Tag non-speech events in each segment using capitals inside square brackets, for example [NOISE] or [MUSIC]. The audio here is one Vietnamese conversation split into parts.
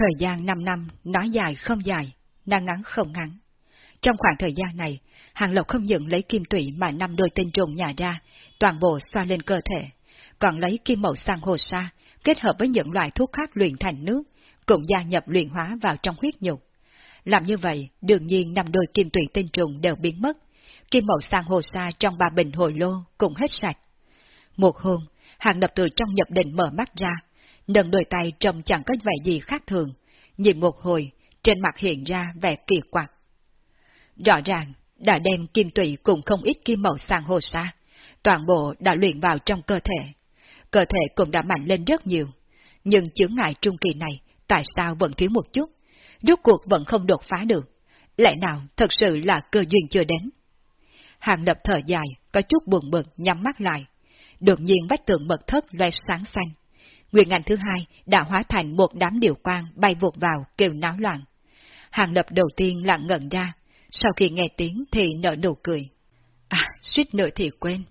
Thời gian 5 năm, nói dài không dài, nói ngắn không ngắn. Trong khoảng thời gian này, Hàng Lộc không những lấy kim tủy mà năm đôi tinh trùng nhả ra, toàn bộ xoa lên cơ thể, còn lấy kim màu sang hồ sa, kết hợp với những loại thuốc khác luyện thành nước, cũng gia nhập luyện hóa vào trong huyết nhục. Làm như vậy, đương nhiên năm đôi kim tủy tinh trùng đều biến mất, kim màu sang hồ sa trong ba bình hồi lô cũng hết sạch. Một hôm, Hàng Lập từ trong nhập định mở mắt ra, nâng đôi tay trông chẳng có vẻ gì khác thường, nhìn một hồi, trên mặt hiện ra vẻ kỳ quặc. Rõ ràng, đã đem kim tụy cùng không ít kim màu sang hồ sa, toàn bộ đã luyện vào trong cơ thể. Cơ thể cũng đã mạnh lên rất nhiều, nhưng chướng ngại trung kỳ này tại sao vẫn thiếu một chút, rốt cuộc vẫn không đột phá được. Lẽ nào thật sự là cơ duyên chưa đến? Hàng lập thở dài, có chút buồn bực nhắm mắt lại. Đột nhiên vách tường mật thất loe sáng xanh. Nguyên ngành thứ hai đã hóa thành một đám điều quang bay vụt vào kêu náo loạn. Hàng lập đầu tiên lặng ngẩn ra, sau khi nghe tiếng thì nở nụ cười. À, suýt nữa thì quên.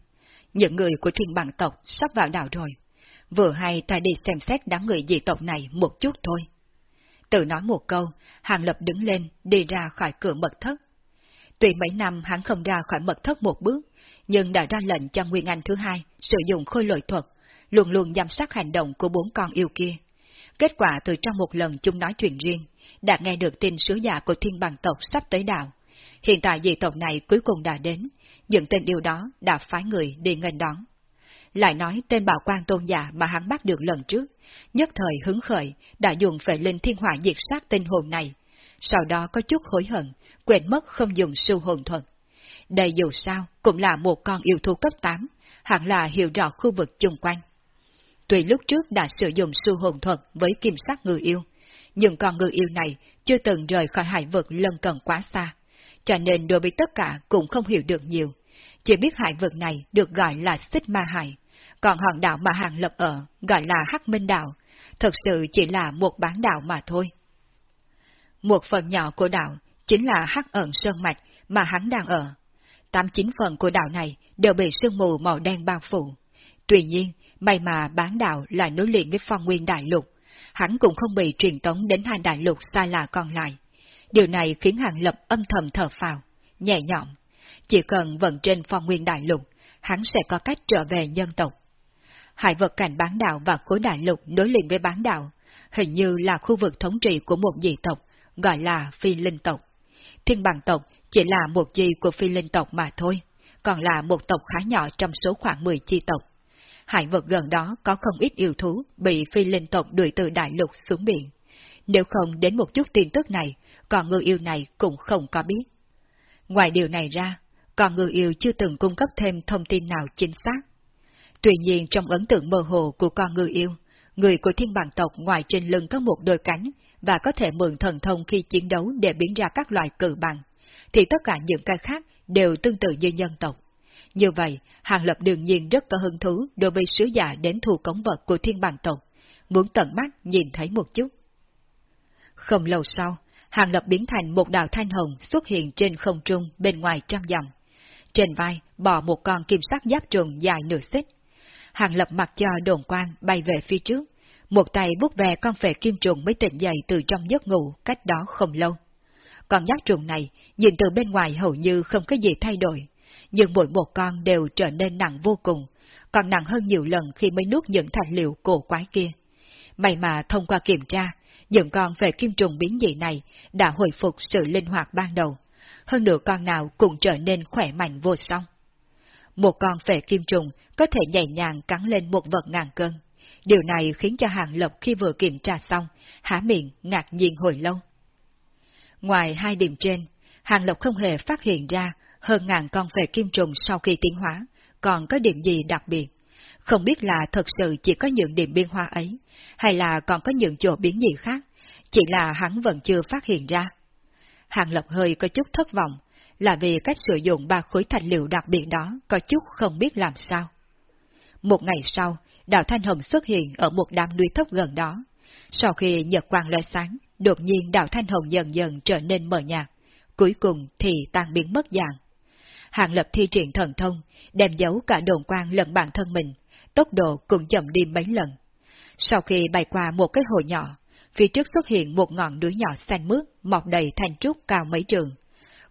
Những người của thiên bằng tộc sắp vào đảo rồi. Vừa hay ta đi xem xét đám người dị tộc này một chút thôi. Tự nói một câu, Hàng Lập đứng lên, đi ra khỏi cửa mật thất. Tuy mấy năm hắn không ra khỏi mật thất một bước, nhưng đã ra lệnh cho Nguyên Anh thứ hai sử dụng khôi lội thuật, luôn luôn giám sát hành động của bốn con yêu kia. Kết quả từ trong một lần chung nói chuyện riêng, đã nghe được tin sứ giả của thiên bằng tộc sắp tới đảo. Hiện tại dị tộc này cuối cùng đã đến, những tên điều đó đã phái người đi nghênh đón. Lại nói tên bảo quan tôn giả mà hắn bắt được lần trước, nhất thời hứng khởi, đã dùng phệ linh thiên hỏa diệt sát tinh hồn này, sau đó có chút hối hận, quên mất không dùng sưu hồn thuật. Đây dù sao cũng là một con yêu thú cấp 8, hẳn là hiểu rõ khu vực chung quanh. Tuy lúc trước đã sử dụng sư hồn thuật với kim sát người yêu, nhưng con người yêu này chưa từng rời khỏi hải vực lân cận quá xa, cho nên đối với tất cả cũng không hiểu được nhiều. Chỉ biết hải vực này được gọi là xích ma hải, còn hòn đảo mà hàng lập ở gọi là hắc minh đảo, thật sự chỉ là một bán đảo mà thôi. Một phần nhỏ của đảo chính là hắc ẩn sơn mạch mà hắn đang ở. Tám chín phần của đảo này đều bị sương mù màu đen bao phủ. Tuy nhiên, may mà bán đảo lại nối liền với phong nguyên đại lục, hắn cũng không bị truyền tống đến hai đại lục xa lạ còn lại. Điều này khiến hàng lập âm thầm thở phào, nhẹ nhõm. Chỉ cần vận trên phong nguyên đại lục, hắn sẽ có cách trở về nhân tộc. Hải vật cảnh bán đảo và khối đại lục nối liền với bán đảo, hình như là khu vực thống trị của một dị tộc, gọi là phi linh tộc. Thiên bằng tộc chỉ là một chi của phi linh tộc mà thôi, còn là một tộc khá nhỏ trong số khoảng 10 chi tộc. Hải vực gần đó có không ít yêu thú bị phi linh tộc đuổi từ đại lục xuống biển. Nếu không đến một chút tin tức này, còn người yêu này cũng không có biết. Ngoài điều này ra, còn người yêu chưa từng cung cấp thêm thông tin nào chính xác. Tuy nhiên trong ấn tượng mơ hồ của con người yêu, người của thiên bản tộc ngoài trên lưng có một đôi cánh và có thể mượn thần thông khi chiến đấu để biến ra các loại cử bằng, thì tất cả những cái khác đều tương tự như nhân tộc. Như vậy, Hàng Lập đương nhiên rất có hứng thú đối với sứ giả đến thu cống vật của thiên bằng tộc, muốn tận mắt nhìn thấy một chút. Không lâu sau, Hàng Lập biến thành một đạo thanh hồng xuất hiện trên không trung bên ngoài trăm dặm. Trên vai bò một con kim sắc giáp trùng dài nửa xích. Hàng Lập mặc cho đồn quang bay về phía trước, một tay bút về con phệ kim trùng mới tỉnh dậy từ trong giấc ngủ cách đó không lâu. Con giáp trùng này nhìn từ bên ngoài hầu như không có gì thay đổi, nhưng mỗi một con đều trở nên nặng vô cùng, còn nặng hơn nhiều lần khi mới nuốt những thành liệu cổ quái kia. May mà thông qua kiểm tra, những con về kim trùng biến dị này đã hồi phục sự linh hoạt ban đầu, hơn nữa con nào cũng trở nên khỏe mạnh vô song. Một con về kim trùng có thể nhảy nhàng cắn lên một vật ngàn cân. Điều này khiến cho Hàng Lập khi vừa kiểm tra xong, há miệng ngạc nhiên hồi lâu. Ngoài hai điểm trên, Hàng Lập không hề phát hiện ra hơn ngàn con về kim trùng sau khi tiến hóa, còn có điểm gì đặc biệt. Không biết là thật sự chỉ có những điểm biên hoa ấy, hay là còn có những chỗ biến gì khác, chỉ là hắn vẫn chưa phát hiện ra. Hàng Lập hơi có chút thất vọng, là vì cách sử dụng ba khối thành liệu đặc biệt đó có chút không biết làm sao. Một ngày sau, đạo Thanh Hồng xuất hiện ở một đám núi thấp gần đó. Sau khi nhật quang lóe sáng, đột nhiên đạo Thanh Hồng dần dần trở nên mờ nhạt, cuối cùng thì tan biến mất dạng. Hàng lập thi triển thần thông, đem giấu cả đồn quang lẫn bản thân mình, tốc độ cũng chậm đi mấy lần. Sau khi bay qua một cái hồ nhỏ, phía trước xuất hiện một ngọn núi nhỏ xanh mướt, mọc đầy thanh trúc cao mấy trường.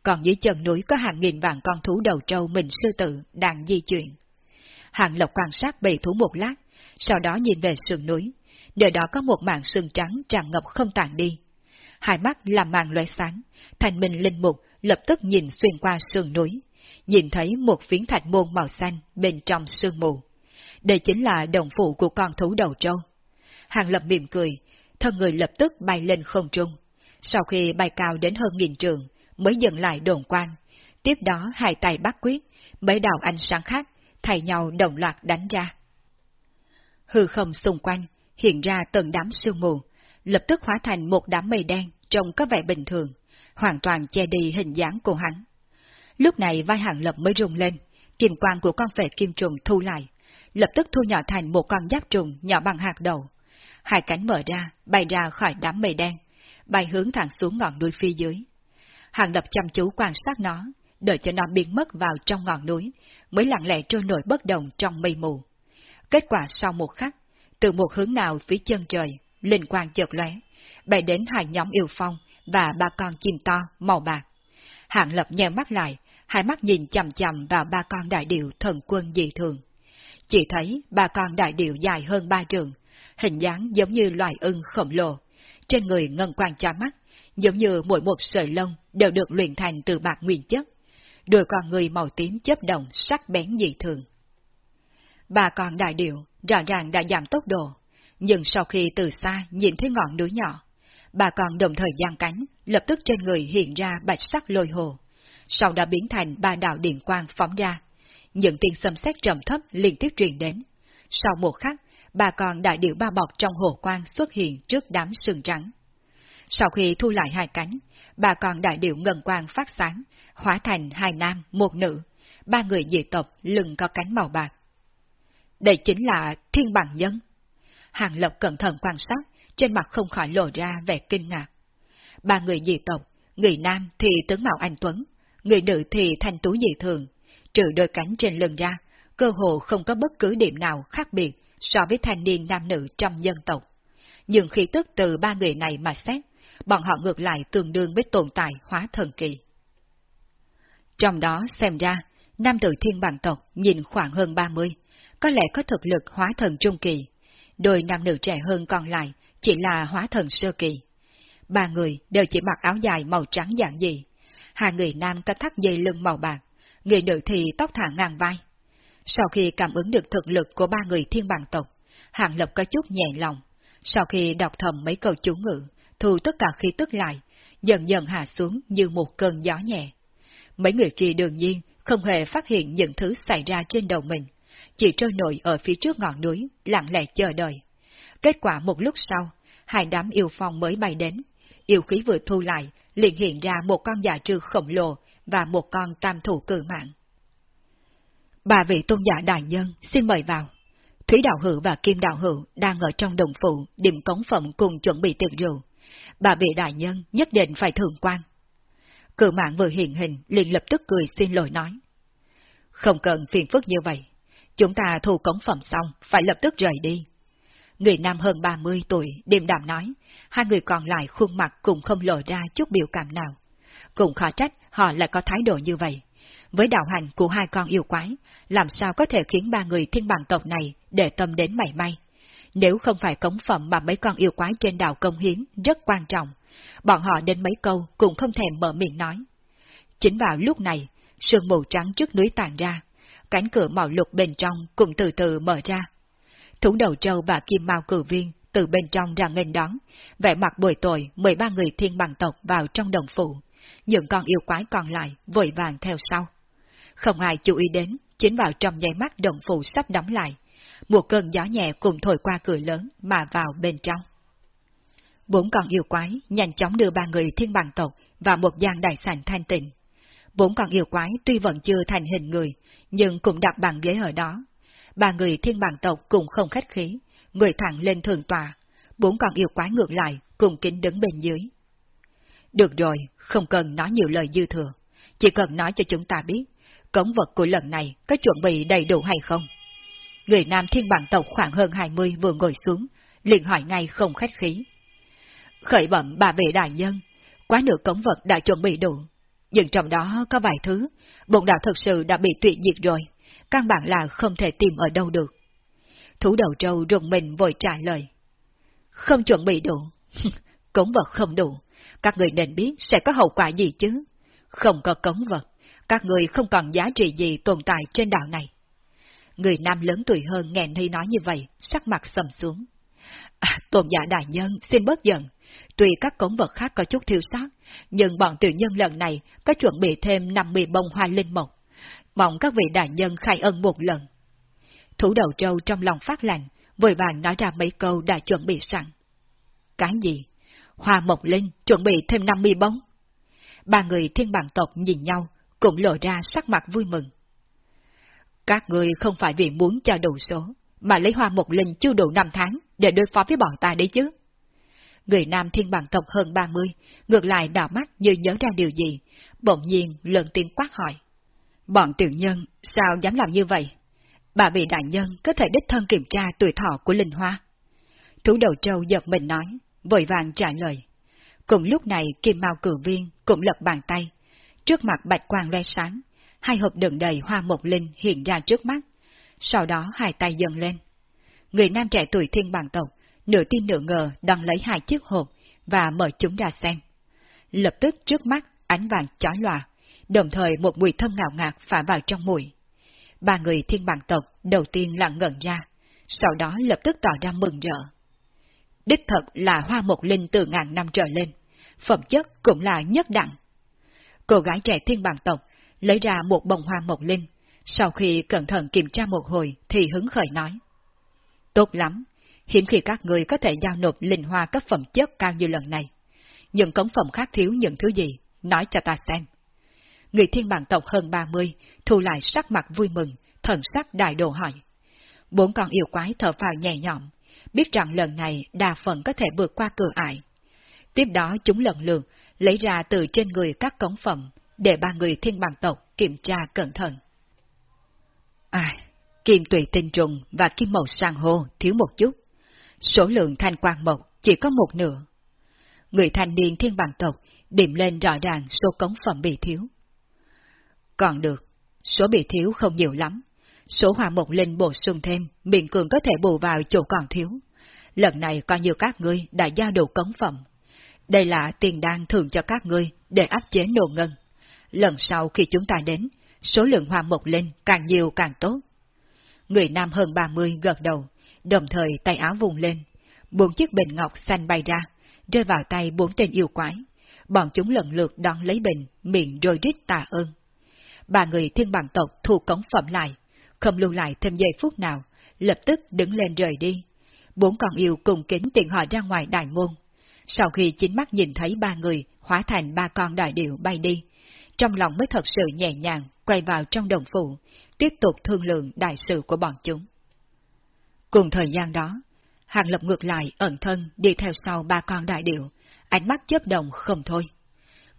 Còn dưới chân núi có hàng nghìn vạn con thú đầu trâu mình sư tử đang di chuyển. Hàng Lộc quan sát bầy thú một lát, sau đó nhìn về sườn núi, nơi đó có một màn sương trắng tràn ngập không tàn đi. Hai mắt làm màn lóe sáng, thành minh linh mục lập tức nhìn xuyên qua sườn núi, nhìn thấy một phiến thạch môn màu xanh bên trong sương mù. Đây chính là đồng phụ của con thú đầu trâu. Hàng lập mỉm cười, thân người lập tức bay lên không trung. Sau khi bay cao đến hơn nghìn trường, mới dừng lại đồn quan. Tiếp đó hai tay bắt quyết, mấy đạo ánh sáng khác, thay nhau đồng loạt đánh ra. Hư không xung quanh, hiện ra từng đám sương mù, lập tức hóa thành một đám mây đen trông có vẻ bình thường, hoàn toàn che đi hình dáng của hắn. Lúc này vai hàng lập mới rung lên, kim quang của con phệ kim trùng thu lại, lập tức thu nhỏ thành một con giáp trùng nhỏ bằng hạt đầu. Hai cánh mở ra, bay ra khỏi đám mây đen, bay hướng thẳng xuống ngọn núi phía dưới. Hàng lập chăm chú quan sát nó, đợi cho nó biến mất vào trong ngọn núi, mới lặng lẽ trôi nổi bất động trong mây mù. Kết quả sau một khắc, từ một hướng nào phía chân trời, linh quang chợt lóe, bay đến hai nhóm yêu phong và ba con chim to màu bạc. Hạng lập nheo mắt lại, hai mắt nhìn chầm chầm vào ba con đại điệu thần quân dị thường. Chỉ thấy ba con đại điệu dài hơn ba trường, hình dáng giống như loài ưng khổng lồ. Trên người ngân quang cho mắt, giống như mỗi một sợi lông đều được luyện thành từ bạc nguyên chất. Đôi con người màu tím chớp động sắc bén dị thường. Ba con đại điệu rõ ràng đã giảm tốc độ, nhưng sau khi từ xa nhìn thấy ngọn núi nhỏ, bà còn đồng thời giang cánh, lập tức trên người hiện ra bạch sắc lôi hồ, sau đó biến thành ba đạo điện quang phóng ra. Những tiếng xâm xét trầm thấp liên tiếp truyền đến. Sau một khắc, bà còn đại điệu ba bọc trong hồ quang xuất hiện trước đám sừng trắng. Sau khi thu lại hai cánh, bà còn đại điệu ngân quang phát sáng, hóa thành hai nam, một nữ, ba người dị tộc lưng có cánh màu bạc. Đây chính là thiên bằng nhân. Hàng Lộc cẩn thận quan sát, trên mặt không khỏi lộ ra vẻ kinh ngạc. Ba người dị tộc, người nam thì tướng mạo anh Tuấn, người nữ thì thanh tú dị thường, trừ đôi cánh trên lưng ra, cơ hồ không có bất cứ điểm nào khác biệt so với thanh niên nam nữ trong dân tộc. Nhưng khi tức từ ba người này mà xét, bọn họ ngược lại tương đương với tồn tại hóa thần kỳ. Trong đó xem ra, nam tử thiên bằng tộc nhìn khoảng hơn 30, có lẽ có thực lực hóa thần trung kỳ. Đôi nam nữ trẻ hơn còn lại chỉ là hóa thần sơ kỳ. Ba người đều chỉ mặc áo dài màu trắng dạng dị. Hai người nam có thắt dây lưng màu bạc, người nữ thì tóc thả ngang vai. Sau khi cảm ứng được thực lực của ba người thiên bằng tộc, Hạng Lập có chút nhẹ lòng. Sau khi đọc thầm mấy câu chú ngữ, thu tất cả khí tức lại, dần dần hạ xuống như một cơn gió nhẹ. Mấy người kia đương nhiên không hề phát hiện những thứ xảy ra trên đầu mình, chỉ trôi nổi ở phía trước ngọn núi, lặng lẽ chờ đợi. Kết quả một lúc sau, hai đám yêu phong mới bay đến. Yêu khí vừa thu lại, liền hiện ra một con giả trư khổng lồ và một con tam thủ cử mạng. Bà vị tôn giả đại nhân xin mời vào. Thúy đạo hữu và Kim đạo hữu đang ở trong đồng phụ, điểm cống phẩm cùng chuẩn bị tiệc rượu. Bà vị đại nhân nhất định phải thường quan. Cử mạng vừa hiện hình liền lập tức cười xin lỗi nói. Không cần phiền phức như vậy. Chúng ta thu cống phẩm xong, phải lập tức rời đi. Người nam hơn 30 tuổi, điềm đạm nói, hai người còn lại khuôn mặt cũng không lộ ra chút biểu cảm nào. Cũng khó trách họ lại có thái độ như vậy. Với đạo hành của hai con yêu quái, làm sao có thể khiến ba người thiên bằng tộc này để tâm đến mảy may. Nếu không phải cống phẩm mà mấy con yêu quái trên đảo công hiến rất quan trọng, bọn họ đến mấy câu cũng không thèm mở miệng nói. Chính vào lúc này, sương mù trắng trước núi tàn ra, cánh cửa màu lục bên trong cũng từ từ mở ra. Thú đầu trâu và kim mao cử viên từ bên trong ra nghênh đón, vẻ mặt bồi tội mười ba người thiên bằng tộc vào trong đồng phụ, những con yêu quái còn lại vội vàng theo sau. Không ai chú ý đến, chính vào trong nháy mắt đồng phụ sắp đóng lại, một cơn gió nhẹ cùng thổi qua cửa lớn mà vào bên trong. Bốn con yêu quái nhanh chóng đưa ba người thiên bằng tộc vào một gian đại sảnh thanh tịnh. Bốn con yêu quái tuy vẫn chưa thành hình người, nhưng cũng đặt bàn ghế ở đó. Ba người thiên bản tộc cũng không khách khí, người thẳng lên thường tòa, bốn con yêu quái ngược lại cùng kính đứng bên dưới. Được rồi, không cần nói nhiều lời dư thừa, chỉ cần nói cho chúng ta biết, cống vật của lần này có chuẩn bị đầy đủ hay không. Người nam thiên bản tộc khoảng hơn 20 vừa ngồi xuống, liền hỏi ngay không khách khí. Khởi bẩm bà vệ đại nhân, quá nửa cống vật đã chuẩn bị đủ. Nhưng trong đó có vài thứ, bụng đạo thật sự đã bị tuyệt diệt rồi, căn bản là không thể tìm ở đâu được. Thủ đầu trâu rùng mình vội trả lời. Không chuẩn bị đủ, [LAUGHS] cống vật không đủ, các người nên biết sẽ có hậu quả gì chứ. Không có cống vật, các người không còn giá trị gì tồn tại trên đảo này. Người nam lớn tuổi hơn nghe Ni nói như vậy, sắc mặt sầm xuống. À, tôn giả đại nhân, xin bớt giận. Tuy các cống vật khác có chút thiếu sót, nhưng bọn tiểu nhân lần này có chuẩn bị thêm 50 bông hoa linh mộc. Mong các vị đại nhân khai ân một lần. Thủ đầu trâu trong lòng phát lạnh, vội vàng nói ra mấy câu đã chuẩn bị sẵn. Cái gì? Hoa mộc linh chuẩn bị thêm 50 bông? Ba người thiên bản tộc nhìn nhau, cũng lộ ra sắc mặt vui mừng. Các người không phải vì muốn cho đủ số, mà lấy hoa mộc linh chưa đủ năm tháng để đối phó với bọn ta đấy chứ. Người nam thiên bản tộc hơn 30, ngược lại đảo mắt như nhớ ra điều gì, bỗng nhiên lần tiếng quát hỏi. Bọn tiểu nhân sao dám làm như vậy? Bà vị đại nhân có thể đích thân kiểm tra tuổi thọ của linh hoa. Thú đầu trâu giật mình nói, vội vàng trả lời. Cùng lúc này kim mao cử viên cũng lật bàn tay. Trước mặt bạch quang loe sáng, hai hộp đựng đầy hoa mộc linh hiện ra trước mắt. Sau đó hai tay dần lên. Người nam trẻ tuổi thiên bằng tộc, nửa tin nửa ngờ đón lấy hai chiếc hộp và mở chúng ra xem. Lập tức trước mắt ánh vàng chói lòa, đồng thời một mùi thơm ngào ngạt phả vào trong mũi. Ba người thiên bằng tộc đầu tiên lặng ngẩn ra, sau đó lập tức tỏ ra mừng rỡ. Đích thật là hoa mộc linh từ ngàn năm trở lên, phẩm chất cũng là nhất đẳng. Cô gái trẻ thiên bằng tộc lấy ra một bông hoa mộc linh, sau khi cẩn thận kiểm tra một hồi thì hứng khởi nói. Tốt lắm, hiếm khi các người có thể giao nộp linh hoa cấp phẩm chất cao như lần này. Những cống phẩm khác thiếu những thứ gì, nói cho ta xem. Người thiên bản tộc hơn 30, thu lại sắc mặt vui mừng, thần sắc đại đồ hỏi. Bốn con yêu quái thở phào nhẹ nhõm, biết rằng lần này đa phần có thể vượt qua cửa ải. Tiếp đó chúng lần lượt lấy ra từ trên người các cống phẩm, để ba người thiên bằng tộc kiểm tra cẩn thận. À, kim tùy tinh trùng và kim màu sang hô thiếu một chút. Số lượng thanh quang mộc chỉ có một nửa. Người thanh niên thiên bằng tộc điểm lên rõ ràng số cống phẩm bị thiếu. Còn được, số bị thiếu không nhiều lắm. Số hòa mộc linh bổ sung thêm, miệng cường có thể bù vào chỗ còn thiếu. Lần này coi như các ngươi đã giao đủ cống phẩm. Đây là tiền đan thường cho các ngươi để áp chế nổ ngân. Lần sau khi chúng ta đến, số lượng hoa mộc linh càng nhiều càng tốt. Người nam hơn 30 gật đầu, đồng thời tay áo vùng lên. Bốn chiếc bình ngọc xanh bay ra, rơi vào tay bốn tên yêu quái. Bọn chúng lần lượt đón lấy bình, miệng rồi rít tạ ơn. Ba người thiên bằng tộc thu cống phẩm lại, không lưu lại thêm giây phút nào, lập tức đứng lên rời đi. Bốn con yêu cùng kính tiện họ ra ngoài đại môn. Sau khi chính mắt nhìn thấy ba người hóa thành ba con đại điệu bay đi, trong lòng mới thật sự nhẹ nhàng quay vào trong đồng phụ, tiếp tục thương lượng đại sự của bọn chúng. Cùng thời gian đó, Hàng Lập ngược lại ẩn thân đi theo sau ba con đại điệu, ánh mắt chớp đồng không thôi.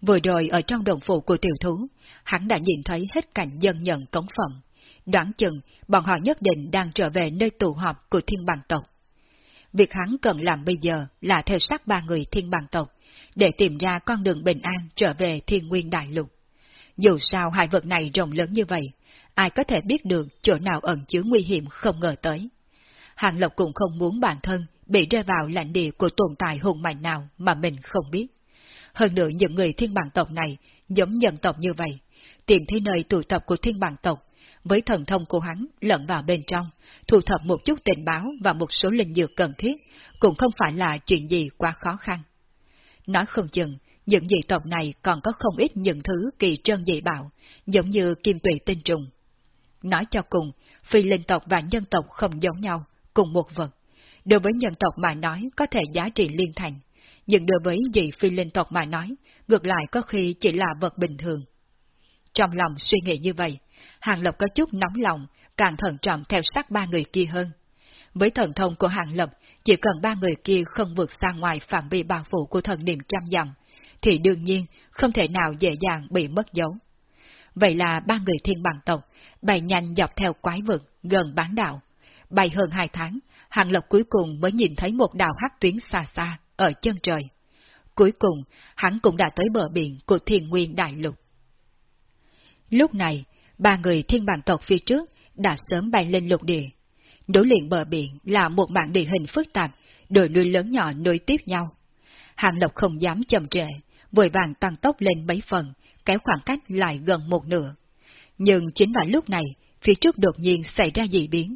Vừa rồi ở trong đồng phủ của tiểu thú, hắn đã nhìn thấy hết cảnh dân nhận cống phẩm. Đoán chừng, bọn họ nhất định đang trở về nơi tụ họp của thiên bằng tộc. Việc hắn cần làm bây giờ là theo sát ba người thiên bằng tộc, để tìm ra con đường bình an trở về thiên nguyên đại lục. Dù sao hai vật này rộng lớn như vậy, ai có thể biết được chỗ nào ẩn chứa nguy hiểm không ngờ tới. Hàng Lộc cũng không muốn bản thân bị rơi vào lãnh địa của tồn tại hùng mạnh nào mà mình không biết. Hơn nữa những người thiên bản tộc này giống nhân tộc như vậy, tìm thấy nơi tụ tập của thiên bản tộc, với thần thông của hắn lẫn vào bên trong, thu thập một chút tình báo và một số linh dược cần thiết, cũng không phải là chuyện gì quá khó khăn. Nói không chừng, những dị tộc này còn có không ít những thứ kỳ trân dị bảo, giống như kim tụy tinh trùng. Nói cho cùng, phi linh tộc và nhân tộc không giống nhau, cùng một vật. Đối với nhân tộc mà nói có thể giá trị liên thành, nhưng đối với dị phi linh tộc mà nói, ngược lại có khi chỉ là vật bình thường. Trong lòng suy nghĩ như vậy, Hàng Lập có chút nóng lòng, càng thận trọng theo sát ba người kia hơn. Với thần thông của Hàng Lập, chỉ cần ba người kia không vượt ra ngoài phạm vi bao phủ của thần niệm trăm dặm, thì đương nhiên không thể nào dễ dàng bị mất dấu. Vậy là ba người thiên bằng tộc, bay nhanh dọc theo quái vực gần bán đảo. Bay hơn hai tháng, Hàng Lộc cuối cùng mới nhìn thấy một đảo hắc tuyến xa xa, ở chân trời. cuối cùng hắn cũng đã tới bờ biển của thiên nguyên đại lục. Lúc này, ba người thiên bản tộc phía trước đã sớm bay lên lục địa. Đối liền bờ biển là một mạng địa hình phức tạp, đồi núi lớn nhỏ nối tiếp nhau. Hàng Lộc không dám chậm trễ, vội vàng tăng tốc lên mấy phần, kéo khoảng cách lại gần một nửa. Nhưng chính vào lúc này, phía trước đột nhiên xảy ra dị biến.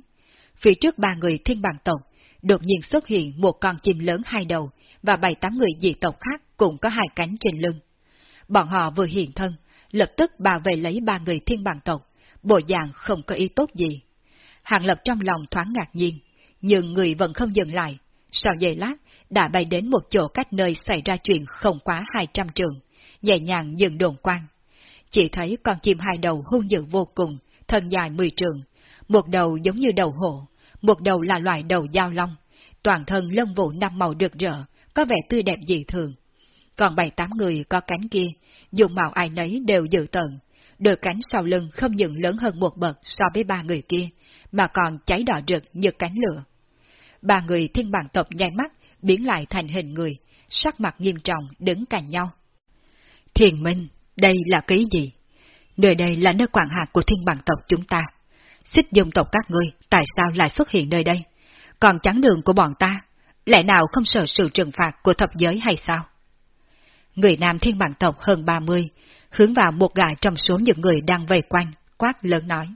Phía trước ba người thiên bản tộc, đột nhiên xuất hiện một con chim lớn hai đầu, và bảy tám người dị tộc khác cũng có hai cánh trên lưng. Bọn họ vừa hiện thân, lập tức bảo vệ lấy ba người thiên bằng tộc, bộ dạng không có ý tốt gì. Hàng Lập trong lòng thoáng ngạc nhiên, nhưng người vẫn không dừng lại. Sau giây lát, đã bay đến một chỗ cách nơi xảy ra chuyện không quá 200 trường, nhẹ nhàng dừng đồn quan. Chỉ thấy con chim hai đầu hung dữ vô cùng, thân dài 10 trường, một đầu giống như đầu hổ, một đầu là loại đầu dao long, toàn thân lông vũ năm màu rực rỡ, có vẻ tươi đẹp dị thường. Còn bảy tám người có cánh kia, dùng màu ai nấy đều dự tận, đôi cánh sau lưng không những lớn hơn một bậc so với ba người kia, mà còn cháy đỏ rực như cánh lửa. Ba người thiên bản tộc nhai mắt, biến lại thành hình người, sắc mặt nghiêm trọng đứng cạnh nhau. Thiền Minh, đây là cái gì? Nơi đây là nơi quản hạt của thiên bản tộc chúng ta. Xích dung tộc các ngươi, tại sao lại xuất hiện nơi đây? Còn chắn đường của bọn ta, lẽ nào không sợ sự trừng phạt của thập giới hay sao? Người nam thiên bản tộc hơn 30, hướng vào một gã trong số những người đang vây quanh, quát lớn nói.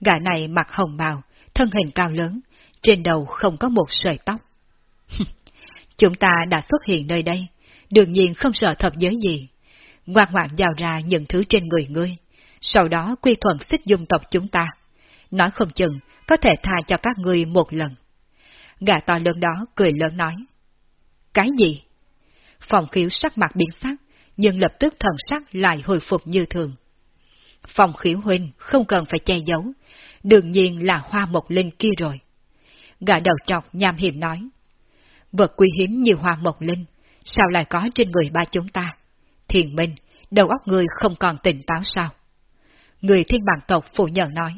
Gã này mặc hồng bào, thân hình cao lớn, trên đầu không có một sợi tóc. [LAUGHS] Chúng ta đã xuất hiện nơi đây, đương nhiên không sợ thập giới gì. Ngoan ngoãn giao ra những thứ trên người ngươi, sau đó quy thuận xích dung tộc chúng ta. Nói không chừng, có thể tha cho các ngươi một lần. Gã to lớn đó cười lớn nói. Cái gì? Phòng khiếu sắc mặt biến sắc, nhưng lập tức thần sắc lại hồi phục như thường. Phòng khiếu huynh không cần phải che giấu, đương nhiên là hoa mộc linh kia rồi. Gã đầu trọc nham hiểm nói. Vật quý hiếm như hoa mộc linh, sao lại có trên người ba chúng ta? Thiền minh, đầu óc người không còn tỉnh táo sao? Người thiên bản tộc phủ nhận nói.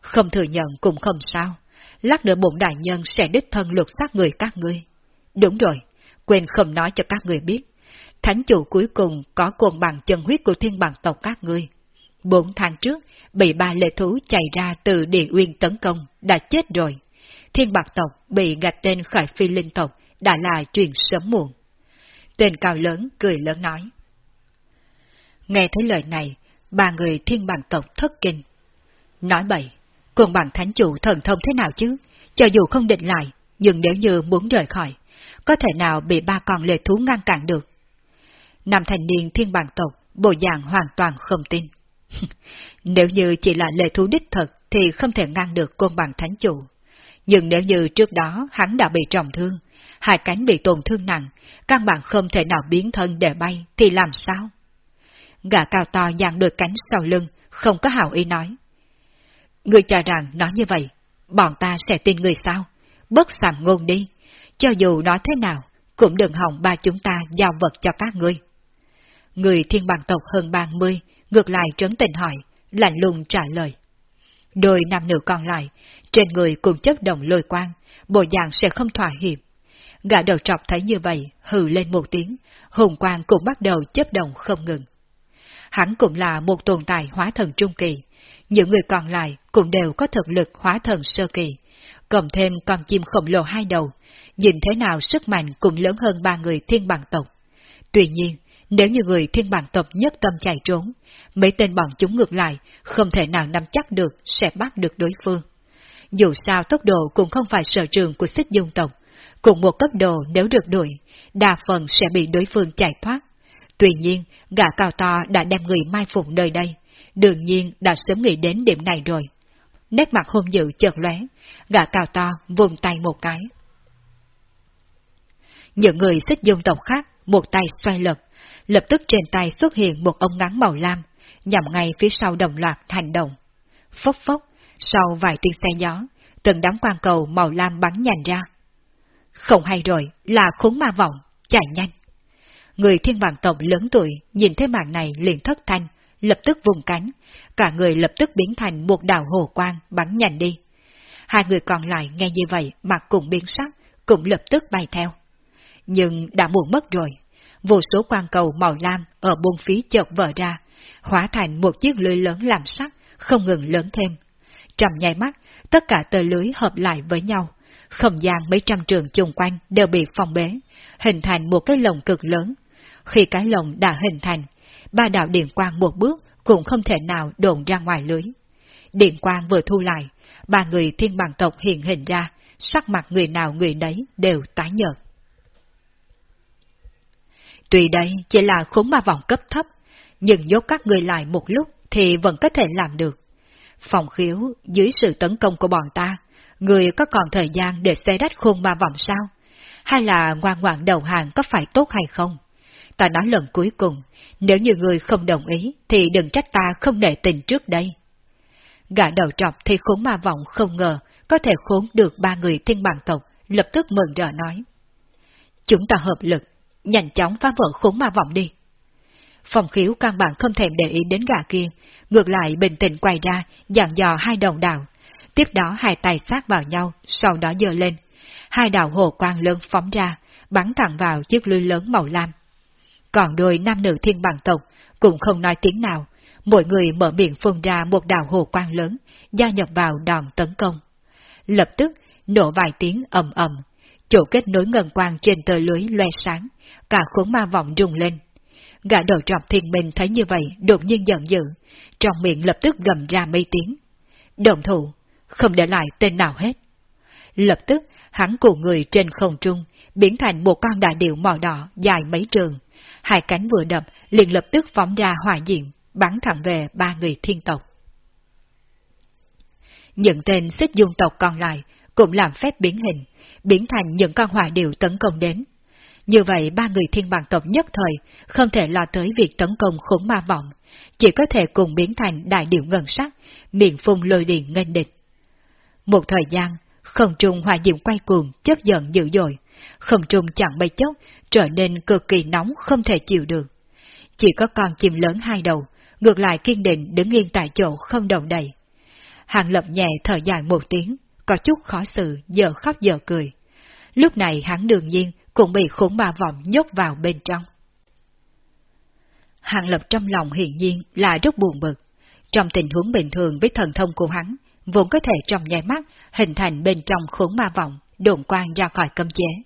Không thừa nhận cũng không sao, lát nữa bổn đại nhân sẽ đích thân lục sát người các ngươi. Đúng rồi, quên không nói cho các người biết. Thánh chủ cuối cùng có cuồng bằng chân huyết của thiên bằng tộc các ngươi. Bốn tháng trước, bị ba lệ thú chạy ra từ địa uyên tấn công, đã chết rồi. Thiên bạc tộc bị gạch tên khỏi phi linh tộc, đã là chuyện sớm muộn. Tên cao lớn cười lớn nói. Nghe thấy lời này, ba người thiên bằng tộc thất kinh. Nói bậy, cùng bằng thánh chủ thần thông thế nào chứ? Cho dù không định lại, nhưng nếu như muốn rời khỏi, có thể nào bị ba con lệ thú ngăn cản được? Nam thành niên thiên bằng tộc, bộ dạng hoàn toàn không tin. [LAUGHS] nếu như chỉ là lệ thú đích thật thì không thể ngăn được côn bằng thánh chủ. Nhưng nếu như trước đó hắn đã bị trọng thương, hai cánh bị tổn thương nặng, căn bản không thể nào biến thân để bay thì làm sao? Gà cao to dàn đôi cánh sau lưng, không có hào ý nói. Người cho rằng nói như vậy, bọn ta sẽ tin người sao? Bất sàm ngôn đi, cho dù nói thế nào, cũng đừng hỏng ba chúng ta giao vật cho các ngươi. Người thiên bằng tộc hơn ba mươi, ngược lại trấn tình hỏi, lạnh lùng trả lời. Đôi nam nữ còn lại, trên người cùng chấp đồng lôi quang, bộ dạng sẽ không thỏa hiệp. Gã đầu trọc thấy như vậy, hừ lên một tiếng, hùng quang cũng bắt đầu chấp động không ngừng. Hắn cũng là một tồn tại hóa thần trung kỳ, những người còn lại cũng đều có thực lực hóa thần sơ kỳ, cộng thêm con chim khổng lồ hai đầu, nhìn thế nào sức mạnh cũng lớn hơn ba người thiên bằng tộc. Tuy nhiên, nếu như người thiên bằng tộc nhất tâm chạy trốn, mấy tên bọn chúng ngược lại không thể nào nắm chắc được sẽ bắt được đối phương. Dù sao tốc độ cũng không phải sở trường của xích dung tộc, cùng một cấp độ nếu được đuổi, đa phần sẽ bị đối phương chạy thoát. Tuy nhiên, gã cao to đã đem người mai phục nơi đây, đương nhiên đã sớm nghĩ đến điểm này rồi. Nét mặt hung dữ chợt lóe, gã cao to vùng tay một cái. Những người xích dung tộc khác một tay xoay lật, lập tức trên tay xuất hiện một ống ngắn màu lam, nhằm ngay phía sau đồng loạt hành động. Phốc phốc, sau vài tiếng xe gió, từng đám quan cầu màu lam bắn nhanh ra. Không hay rồi, là khốn ma vọng, chạy nhanh. Người thiên vàng tộc lớn tuổi nhìn thấy màn này liền thất thanh, lập tức vùng cánh, cả người lập tức biến thành một đạo hồ quang bắn nhanh đi. Hai người còn lại nghe như vậy mặt cùng biến sắc, cũng lập tức bay theo. Nhưng đã muộn mất rồi, vô số quang cầu màu lam ở buôn phí chợt vỡ ra, hóa thành một chiếc lưới lớn làm sắc, không ngừng lớn thêm. Trầm nháy mắt, tất cả tờ lưới hợp lại với nhau, không gian mấy trăm trường chung quanh đều bị phong bế, hình thành một cái lồng cực lớn. Khi cái lồng đã hình thành, ba đạo điện quang một bước cũng không thể nào đồn ra ngoài lưới. Điện quang vừa thu lại, ba người thiên bằng tộc hiện hình ra, sắc mặt người nào người đấy đều tái nhợt. Tuy đây chỉ là khốn ma vọng cấp thấp, nhưng nhốt các người lại một lúc thì vẫn có thể làm được. Phòng khiếu, dưới sự tấn công của bọn ta, người có còn thời gian để xe đách khôn ma vọng sao? Hay là ngoan ngoãn đầu hàng có phải tốt hay không? Ta nói lần cuối cùng, nếu như người không đồng ý thì đừng trách ta không để tình trước đây. Gã đầu trọc thì khốn ma vọng không ngờ có thể khốn được ba người thiên bằng tộc, lập tức mừng rỡ nói. Chúng ta hợp lực, nhanh chóng phá vỡ khốn ma vọng đi. Phòng khiếu căn bản không thèm để ý đến gã kia, ngược lại bình tĩnh quay ra, dặn dò hai đồng đạo. Tiếp đó hai tay sát vào nhau, sau đó dơ lên. Hai đạo hồ quang lớn phóng ra, bắn thẳng vào chiếc lưới lớn màu lam. Còn đôi nam nữ thiên bằng tộc cũng không nói tiếng nào, mỗi người mở miệng phun ra một đạo hồ quang lớn, gia nhập vào đòn tấn công. Lập tức, nổ vài tiếng ầm ầm, chỗ kết nối ngân quang trên tờ lưới loe sáng, cả khốn ma vọng rung lên. Gã đầu trọc thiên minh thấy như vậy đột nhiên giận dữ, trong miệng lập tức gầm ra mấy tiếng. Đồng thủ, không để lại tên nào hết. Lập tức, hắn cùng người trên không trung, biến thành một con đại điệu màu đỏ dài mấy trường. Hai cánh vừa đập, liền lập tức phóng ra hỏa diệm, bắn thẳng về ba người thiên tộc. Những tên xích dung tộc còn lại cũng làm phép biến hình, biến thành những con hỏa điệu tấn công đến. Như vậy ba người thiên bằng tộc nhất thời không thể lo tới việc tấn công khốn ma vọng, chỉ có thể cùng biến thành đại điệu ngân sắc, miệng phun lôi điện nghênh địch. Một thời gian, không trung hỏa diệm quay cuồng, chấp giận dữ dội, không trung chẳng bay chốc, trở nên cực kỳ nóng không thể chịu được. Chỉ có con chim lớn hai đầu, ngược lại kiên định đứng yên tại chỗ không động đậy. Hàng lập nhẹ thở dài một tiếng, có chút khó xử, giờ khóc giờ cười. Lúc này hắn đương nhiên cũng bị khốn ba vọng nhốt vào bên trong. Hàng lập trong lòng hiển nhiên là rất buồn bực. Trong tình huống bình thường với thần thông của hắn, vốn có thể trong nháy mắt hình thành bên trong khốn ma vọng, đồn quang ra khỏi cấm chế.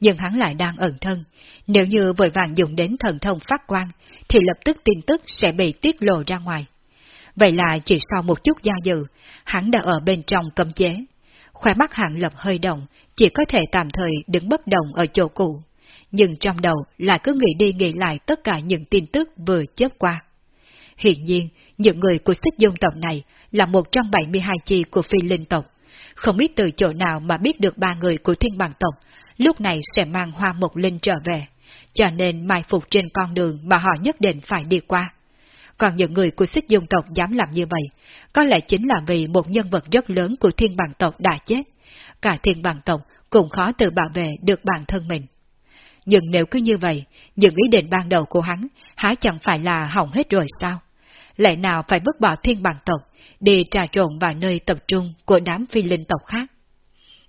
Nhưng hắn lại đang ẩn thân, nếu như vội vàng dùng đến thần thông phát quang, thì lập tức tin tức sẽ bị tiết lộ ra ngoài. Vậy là chỉ sau một chút do dự, hắn đã ở bên trong cấm chế. Khoe mắt hạng lập hơi động, chỉ có thể tạm thời đứng bất động ở chỗ cũ. Nhưng trong đầu lại cứ nghĩ đi nghĩ lại tất cả những tin tức vừa chớp qua. Hiện nhiên, những người của xích dung tộc này là một trong 72 chi của phi linh tộc. Không biết từ chỗ nào mà biết được ba người của thiên bằng tộc, lúc này sẽ mang hoa mộc linh trở về, cho nên mai phục trên con đường mà họ nhất định phải đi qua. Còn những người của xích dung tộc dám làm như vậy, có lẽ chính là vì một nhân vật rất lớn của thiên bằng tộc đã chết. Cả thiên bằng tộc cũng khó tự bảo vệ được bản thân mình. Nhưng nếu cứ như vậy, những ý định ban đầu của hắn há chẳng phải là hỏng hết rồi sao? Lẽ nào phải vứt bỏ thiên bằng tộc, đi trà trộn vào nơi tập trung của đám phi linh tộc khác?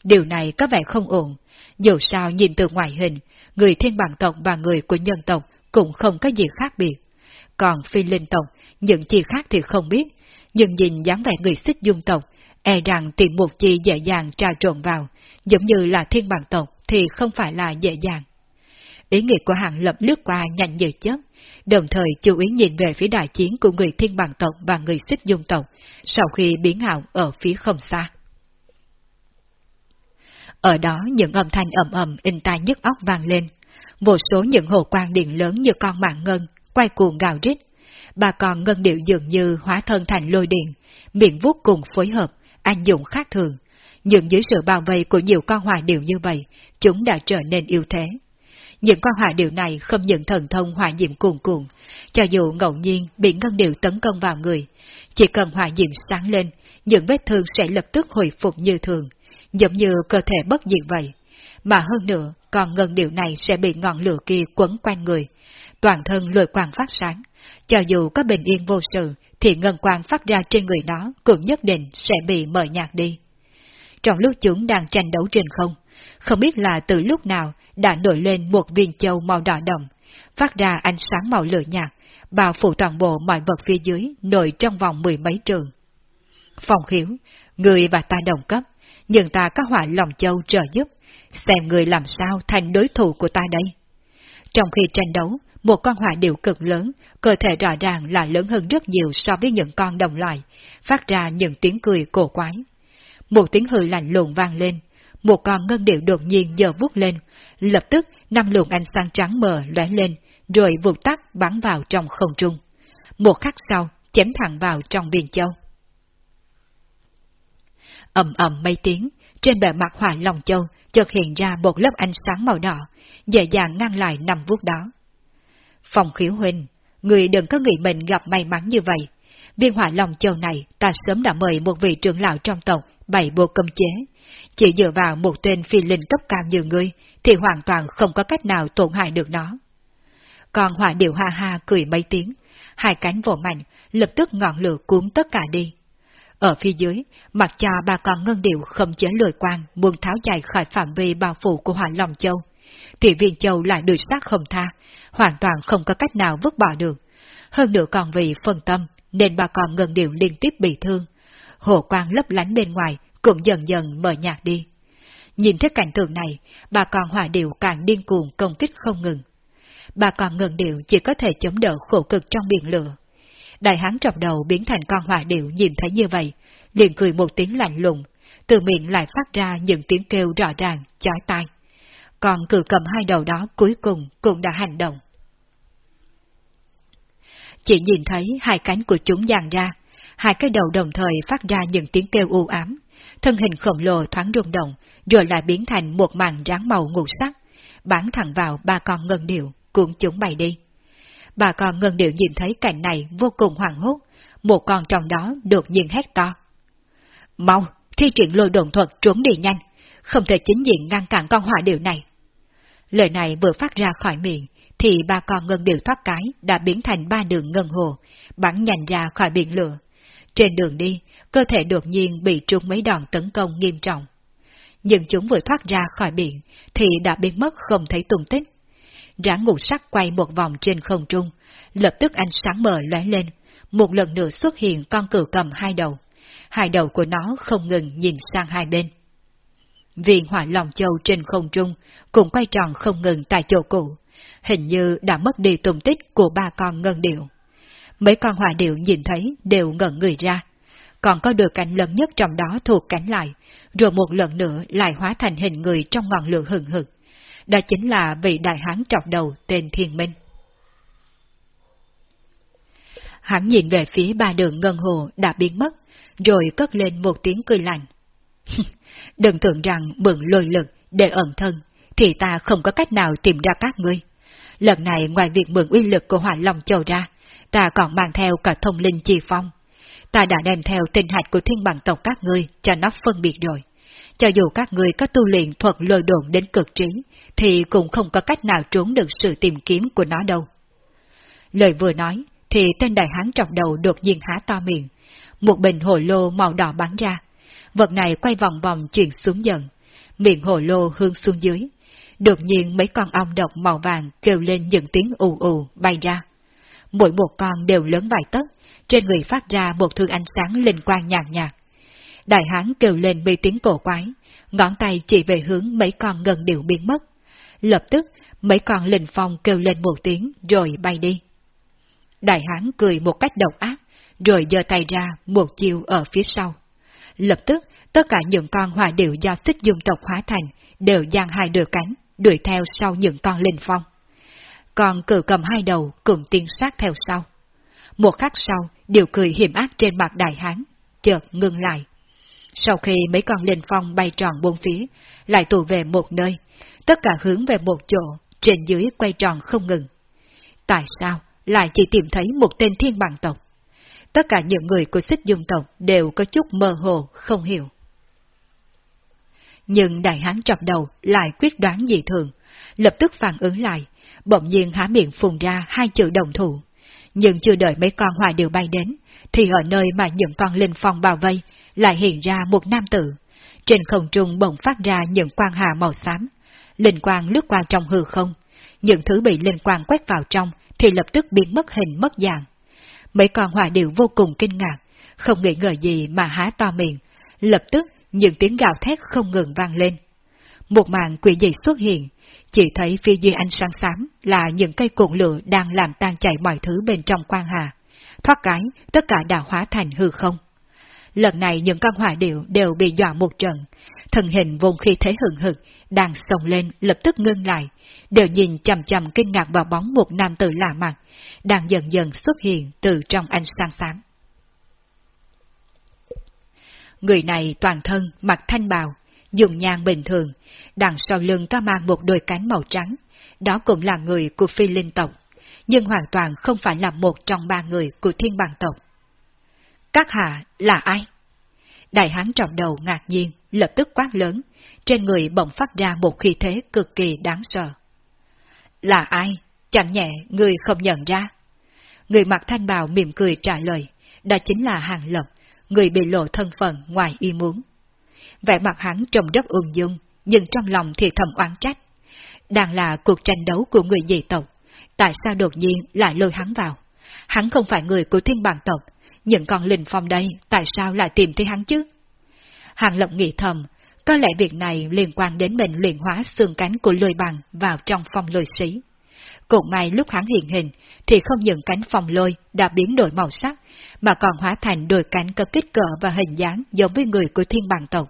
Điều này có vẻ không ổn, dù sao nhìn từ ngoại hình, người thiên bằng tộc và người của nhân tộc cũng không có gì khác biệt. Còn phi linh tộc, những chi khác thì không biết, nhưng nhìn dáng vẻ người xích dung tộc, e rằng tìm một chi dễ dàng trà trộn vào, giống như là thiên bằng tộc thì không phải là dễ dàng. Ý nghĩ của hàng lập lướt qua nhanh như chớp, đồng thời chú ý nhìn về phía đại chiến của người thiên bằng tộc và người xích dung tộc, sau khi biến ảo ở phía không xa. Ở đó những âm thanh ầm ầm in tai nhức óc vang lên, một số những hồ quang điện lớn như con mạng ngân, quay cuồng gào rít. Bà con ngân điệu dường như hóa thân thành lôi điện, miệng vuốt cùng phối hợp, anh dụng khác thường. Nhưng dưới sự bao vây của nhiều con hỏa điệu như vậy, chúng đã trở nên yêu thế. Những con hỏa điệu này không những thần thông hỏa diệm cuồn cuồng, cho dù ngẫu nhiên bị ngân điệu tấn công vào người, chỉ cần hỏa diệm sáng lên, những vết thương sẽ lập tức hồi phục như thường, giống như cơ thể bất diệt vậy. Mà hơn nữa, còn ngân điệu này sẽ bị ngọn lửa kia quấn quanh người, toàn thân lôi quang phát sáng. Cho dù có bình yên vô sự, thì ngân quang phát ra trên người nó cũng nhất định sẽ bị mờ nhạt đi. Trong lúc chúng đang tranh đấu trên không, không biết là từ lúc nào đã nổi lên một viên châu màu đỏ đồng, phát ra ánh sáng màu lửa nhạt, bao phủ toàn bộ mọi vật phía dưới nổi trong vòng mười mấy trường. Phòng khiếu, người và ta đồng cấp, nhưng ta có hỏa lòng châu trợ giúp, xem người làm sao thành đối thủ của ta đây. Trong khi tranh đấu, một con hỏa điệu cực lớn, cơ thể rõ ràng là lớn hơn rất nhiều so với những con đồng loại, phát ra những tiếng cười cổ quái. Một tiếng hư lạnh lùng vang lên, một con ngân điệu đột nhiên giờ vút lên, lập tức năm luồng ánh sáng trắng mờ lóe lên, rồi vụt tắt bắn vào trong không trung. Một khắc sau, chém thẳng vào trong biển châu ầm ầm mấy tiếng, trên bề mặt hỏa lòng châu chợt hiện ra một lớp ánh sáng màu đỏ, dễ dàng ngăn lại năm vuốt đó. Phòng khiếu huynh, người đừng có nghĩ mình gặp may mắn như vậy. Viên hỏa lòng châu này ta sớm đã mời một vị trưởng lão trong tộc bày bộ cầm chế. Chỉ dựa vào một tên phi linh cấp cao như ngươi thì hoàn toàn không có cách nào tổn hại được nó. Còn hỏa điệu ha ha cười mấy tiếng, hai cánh vỗ mạnh, lập tức ngọn lửa cuốn tất cả đi. Ở phía dưới, mặt cho ba con ngân điệu không chế lười quang muốn tháo chạy khỏi phạm vi bao phủ của hỏa lòng châu. Thì viên châu lại đuổi sát không tha, hoàn toàn không có cách nào vứt bỏ được. Hơn nữa còn vì phân tâm, nên ba con ngân điệu liên tiếp bị thương. Hồ quang lấp lánh bên ngoài cũng dần dần mờ nhạt đi. Nhìn thấy cảnh tượng này, bà con hỏa điệu càng điên cuồng công kích không ngừng. Bà con ngân điệu chỉ có thể chống đỡ khổ cực trong biển lửa. Đại hán trọc đầu biến thành con hỏa điệu nhìn thấy như vậy, liền cười một tiếng lạnh lùng, từ miệng lại phát ra những tiếng kêu rõ ràng, chói tai. Còn cử cầm hai đầu đó cuối cùng cũng đã hành động. Chỉ nhìn thấy hai cánh của chúng dàn ra, hai cái đầu đồng thời phát ra những tiếng kêu u ám, thân hình khổng lồ thoáng rung động, rồi lại biến thành một màn ráng màu ngũ sắc, bắn thẳng vào ba con ngân điệu, cuộn chúng bay đi bà con ngân điệu nhìn thấy cảnh này vô cùng hoảng hốt, một con trong đó đột nhiên hét to. Mau, thi triển lôi đồn thuật trốn đi nhanh, không thể chính diện ngăn cản con hỏa điệu này. Lời này vừa phát ra khỏi miệng, thì ba con ngân điệu thoát cái đã biến thành ba đường ngân hồ, bắn nhanh ra khỏi biển lửa. Trên đường đi, cơ thể đột nhiên bị trúng mấy đòn tấn công nghiêm trọng. Nhưng chúng vừa thoát ra khỏi biển, thì đã biến mất không thấy tung tích. Ráng ngũ sắc quay một vòng trên không trung, lập tức ánh sáng mờ lóe lên, một lần nữa xuất hiện con cử cầm hai đầu. Hai đầu của nó không ngừng nhìn sang hai bên. Viên hỏa lòng châu trên không trung cũng quay tròn không ngừng tại chỗ cũ, hình như đã mất đi tung tích của ba con ngân điệu. Mấy con hỏa điệu nhìn thấy đều ngẩn người ra, còn có được cánh lớn nhất trong đó thuộc cánh lại, rồi một lần nữa lại hóa thành hình người trong ngọn lửa hừng hực. Đó chính là vị đại hán trọc đầu tên Thiên Minh. Hắn nhìn về phía ba đường ngân hồ đã biến mất, rồi cất lên một tiếng cười lạnh. [LAUGHS] Đừng tưởng rằng mượn lôi lực để ẩn thân, thì ta không có cách nào tìm ra các ngươi. Lần này ngoài việc mượn uy lực của hỏa long châu ra, ta còn mang theo cả thông linh chi phong. Ta đã đem theo tinh hạch của thiên bằng tộc các ngươi cho nó phân biệt rồi. Cho dù các người có tu luyện thuật lôi đồn đến cực trí, thì cũng không có cách nào trốn được sự tìm kiếm của nó đâu. Lời vừa nói, thì tên đại hán trọng đầu đột nhiên há to miệng. Một bình hồ lô màu đỏ bắn ra. Vật này quay vòng vòng chuyển xuống dần. Miệng hồ lô hướng xuống dưới. Đột nhiên mấy con ong độc màu vàng kêu lên những tiếng ù ù bay ra. Mỗi một con đều lớn vài tấc, trên người phát ra một thương ánh sáng linh quang nhạt nhạt. Đại hán kêu lên mấy tiếng cổ quái, ngón tay chỉ về hướng mấy con ngân điệu biến mất. Lập tức, mấy con linh phong kêu lên một tiếng rồi bay đi. Đại hán cười một cách độc ác, rồi giơ tay ra một chiều ở phía sau. Lập tức, tất cả những con hỏa điệu do xích dung tộc hóa thành đều giang hai đôi cánh, đuổi theo sau những con linh phong. Còn cử cầm hai đầu cùng tiên sát theo sau. Một khắc sau, điều cười hiểm ác trên mặt đại hán, chợt ngừng lại. Sau khi mấy con linh phong bay tròn bốn phía, lại tụ về một nơi, tất cả hướng về một chỗ, trên dưới quay tròn không ngừng. Tại sao lại chỉ tìm thấy một tên thiên bằng tộc? Tất cả những người của xích dung tộc đều có chút mơ hồ, không hiểu. Nhưng đại hán trọc đầu lại quyết đoán dị thường, lập tức phản ứng lại, bỗng nhiên há miệng phun ra hai chữ đồng thủ. Nhưng chưa đợi mấy con hoài đều bay đến, thì ở nơi mà những con linh phong bao vây, lại hiện ra một nam tử. Trên không trung bỗng phát ra những quang hà màu xám. Linh quang lướt qua trong hư không, những thứ bị linh quang quét vào trong thì lập tức biến mất hình mất dạng. Mấy con hỏa điệu vô cùng kinh ngạc, không nghĩ ngờ gì mà há to miệng, lập tức những tiếng gào thét không ngừng vang lên. Một màn quỷ dị xuất hiện, chỉ thấy phía dưới ánh sáng xám là những cây cuộn lửa đang làm tan chảy mọi thứ bên trong quan hà. Thoát cái, tất cả đã hóa thành hư không. Lần này những con hỏa điệu đều bị dọa một trận, thần hình vùng khi thế hừng hực, đang sồng lên lập tức ngưng lại, đều nhìn chầm chầm kinh ngạc vào bóng một nam tử lạ mặt, đang dần dần xuất hiện từ trong ánh sáng xám. Người này toàn thân mặc thanh bào, dùng nhang bình thường, đằng sau lưng có mang một đôi cánh màu trắng, đó cũng là người của phi linh tộc, nhưng hoàn toàn không phải là một trong ba người của thiên bằng tộc. Các hạ là ai? Đại hán trọng đầu ngạc nhiên, lập tức quát lớn, trên người bỗng phát ra một khí thế cực kỳ đáng sợ. Là ai? Chẳng nhẹ, người không nhận ra. Người mặc thanh bào mỉm cười trả lời, đó chính là Hàng Lập, người bị lộ thân phận ngoài ý muốn. Vẻ mặt hắn trông rất ung dung, nhưng trong lòng thì thầm oán trách. Đang là cuộc tranh đấu của người dị tộc, tại sao đột nhiên lại lôi hắn vào? Hắn không phải người của thiên bản tộc, những con linh phong đây tại sao lại tìm thấy hắn chứ? Hàng lộng nghĩ thầm, có lẽ việc này liên quan đến bệnh luyện hóa xương cánh của lôi bằng vào trong phong lôi sĩ. Cũng may lúc hắn hiện hình, thì không những cánh phong lôi đã biến đổi màu sắc, mà còn hóa thành đôi cánh có kích cỡ và hình dáng giống với người của thiên bằng tộc.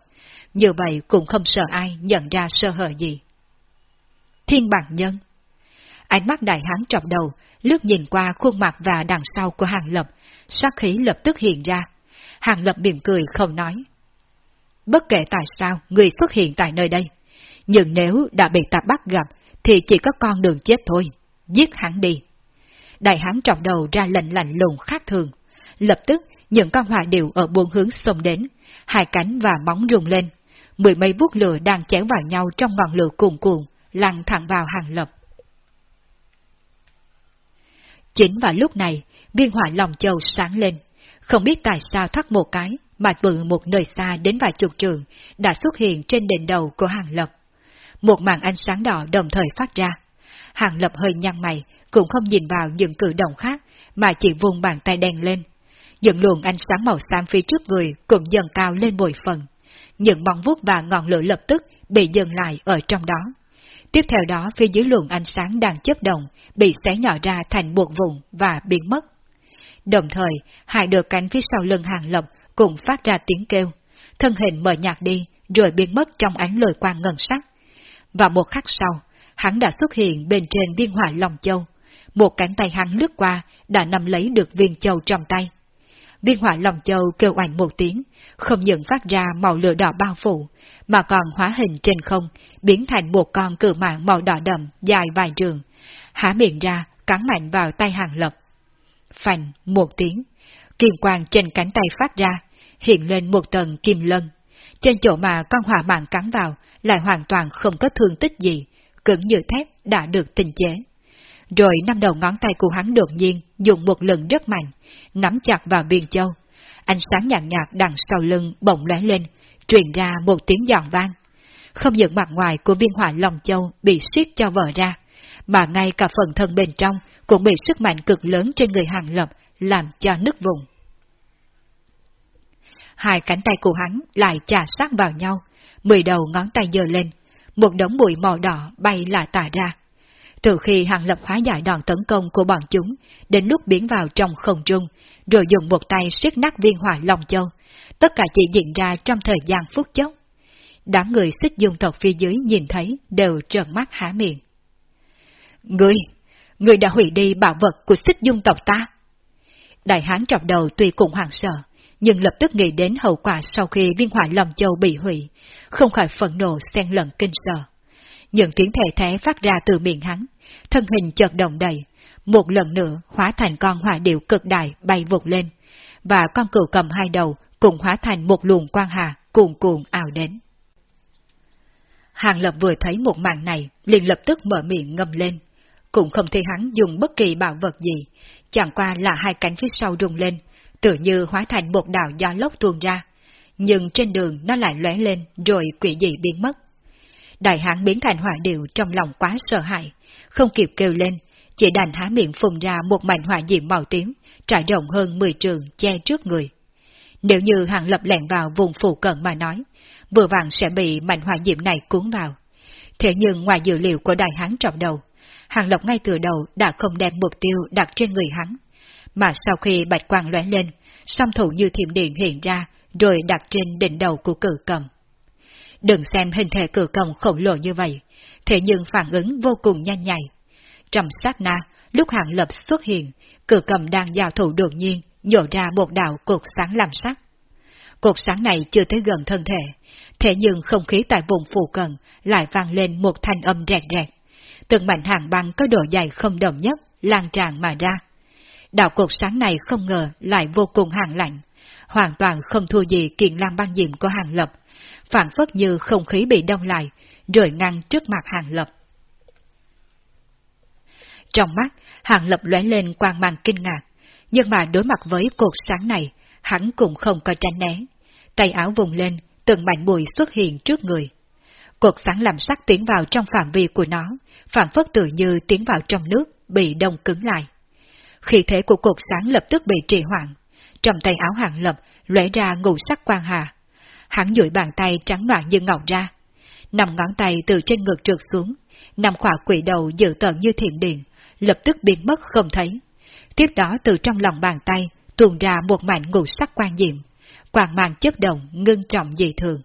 Như vậy cũng không sợ ai nhận ra sơ hở gì. Thiên bằng nhân Ánh mắt đại hán trọng đầu, lướt nhìn qua khuôn mặt và đằng sau của hàng lập, sát khí lập tức hiện ra. Hàng lập mỉm cười không nói. Bất kể tại sao người xuất hiện tại nơi đây, nhưng nếu đã bị ta bắt gặp, thì chỉ có con đường chết thôi, giết hắn đi. Đại hán trọng đầu ra lệnh lạnh lùng khác thường, lập tức những con hỏa điệu ở buông hướng xông đến, hai cánh và móng rung lên, mười mấy vuốt lửa đang chém vào nhau trong ngọn lửa cuồn cuộn, lăn thẳng vào hàng lập. Chính vào lúc này, viên hỏa lòng châu sáng lên, không biết tại sao thoát một cái, mà từ một nơi xa đến vài chục trường, đã xuất hiện trên đỉnh đầu của hàng lập. Một màn ánh sáng đỏ đồng thời phát ra. Hàng lập hơi nhăn mày, cũng không nhìn vào những cử động khác, mà chỉ vùng bàn tay đen lên. Những luồng ánh sáng màu xám phía trước người cũng dần cao lên bồi phần. Những bóng vuốt và ngọn lửa lập tức bị dừng lại ở trong đó. Tiếp theo đó phía dưới luồng ánh sáng đang chấp động, bị xé nhỏ ra thành một vùng và biến mất. Đồng thời, hai đôi cánh phía sau lưng hàng lộc cũng phát ra tiếng kêu, thân hình mờ nhạt đi, rồi biến mất trong ánh lời quang ngân sắc. Và một khắc sau, hắn đã xuất hiện bên trên viên hỏa lòng châu. Một cánh tay hắn lướt qua, đã nắm lấy được viên châu trong tay. Viên hỏa lòng châu kêu oanh một tiếng, không những phát ra màu lửa đỏ bao phủ, mà còn hóa hình trên không, biến thành một con cự mạng màu đỏ đậm dài vài trường, há miệng ra, cắn mạnh vào tay hàng lập. Phành một tiếng, kim quang trên cánh tay phát ra, hiện lên một tầng kim lân. Trên chỗ mà con hỏa mạng cắn vào lại hoàn toàn không có thương tích gì, cứng như thép đã được tình chế. Rồi năm đầu ngón tay của hắn đột nhiên dùng một lần rất mạnh, nắm chặt vào biên châu. Ánh sáng nhạt nhạt đằng sau lưng bỗng lóe lên, truyền ra một tiếng giòn vang. Không những mặt ngoài của viên hỏa lòng châu bị siết cho vỡ ra, mà ngay cả phần thân bên trong cũng bị sức mạnh cực lớn trên người hàng lập làm cho nứt vùng. Hai cánh tay của hắn lại chà sát vào nhau, mười đầu ngón tay giơ lên, một đống bụi màu đỏ bay là tả ra. Từ khi hàng lập hóa giải đòn tấn công của bọn chúng, đến lúc biến vào trong không trung, rồi dùng một tay siết nát viên hỏa lòng châu, tất cả chỉ diễn ra trong thời gian phút chốc. Đám người xích dung tộc phía dưới nhìn thấy đều trợn mắt há miệng. Ngươi, ngươi đã hủy đi bảo vật của xích dung tộc ta. Đại hán trọc đầu tuy cũng hoàng sợ, nhưng lập tức nghĩ đến hậu quả sau khi viên hỏa lòng châu bị hủy, không khỏi phẫn nộ xen lẫn kinh sợ. Những tiếng thể thế phát ra từ miệng hắn, thân hình chợt động đầy, một lần nữa hóa thành con hỏa điệu cực đại bay vụt lên, và con cừu cầm hai đầu cùng hóa thành một luồng quang hà cuồn cuộn ảo đến. Hàng Lập vừa thấy một màn này, liền lập tức mở miệng ngâm lên. Cũng không thấy hắn dùng bất kỳ bảo vật gì, chẳng qua là hai cánh phía sau rung lên, tự như hóa thành một đạo gió lốc tuôn ra. Nhưng trên đường nó lại lóe lên rồi quỷ dị biến mất. Đại hãng biến thành hỏa điệu trong lòng quá sợ hãi, không kịp kêu lên, chỉ đành há miệng phun ra một mảnh hỏa diệm màu tím, trải rộng hơn 10 trường che trước người. Nếu như hàng lập lẹn vào vùng phụ cận mà nói, vừa vàng sẽ bị mảnh hỏa diệm này cuốn vào. Thế nhưng ngoài dữ liệu của đại hán trọng đầu, hàng lộc ngay từ đầu đã không đem mục tiêu đặt trên người hắn, mà sau khi bạch quang lóe lên, song thủ như thiểm điện hiện ra, rồi đặt trên đỉnh đầu của cử cầm. Đừng xem hình thể cử cầm khổng lồ như vậy, thế nhưng phản ứng vô cùng nhanh nhạy. Trong sát na, lúc hàng lập xuất hiện, cử cầm đang giao thủ đột nhiên, nhổ ra một đạo cột sáng làm sắc. Cột sáng này chưa tới gần thân thể, thế nhưng không khí tại vùng phù cận lại vang lên một thanh âm rẹt rẹt. Từng mảnh hàng băng có độ dài không đồng nhất, lan tràn mà ra. Đạo cột sáng này không ngờ lại vô cùng hàng lạnh, hoàn toàn không thua gì kiện lam băng diệm của hàng lập, phản phất như không khí bị đông lại, rồi ngăn trước mặt hàng lập. Trong mắt, hàng lập lóe lên quang mang kinh ngạc, nhưng mà đối mặt với cột sáng này, hắn cũng không có tránh né. Tay áo vùng lên, từng mảnh bụi xuất hiện trước người. Cột sáng làm sắc tiến vào trong phạm vi của nó, phản phất tự như tiến vào trong nước, bị đông cứng lại. Khí thế của cột sáng lập tức bị trì hoãn, trong tay áo hàng lập lóe ra ngũ sắc quang hà. Hắn duỗi bàn tay trắng loạn như ngọc ra, nằm ngón tay từ trên ngực trượt xuống, nằm khỏa quỷ đầu dự tợn như thiểm điện, lập tức biến mất không thấy. Tiếp đó từ trong lòng bàn tay tuôn ra một mảnh ngũ sắc quan diệm, quang mang chất động ngưng trọng dị thường.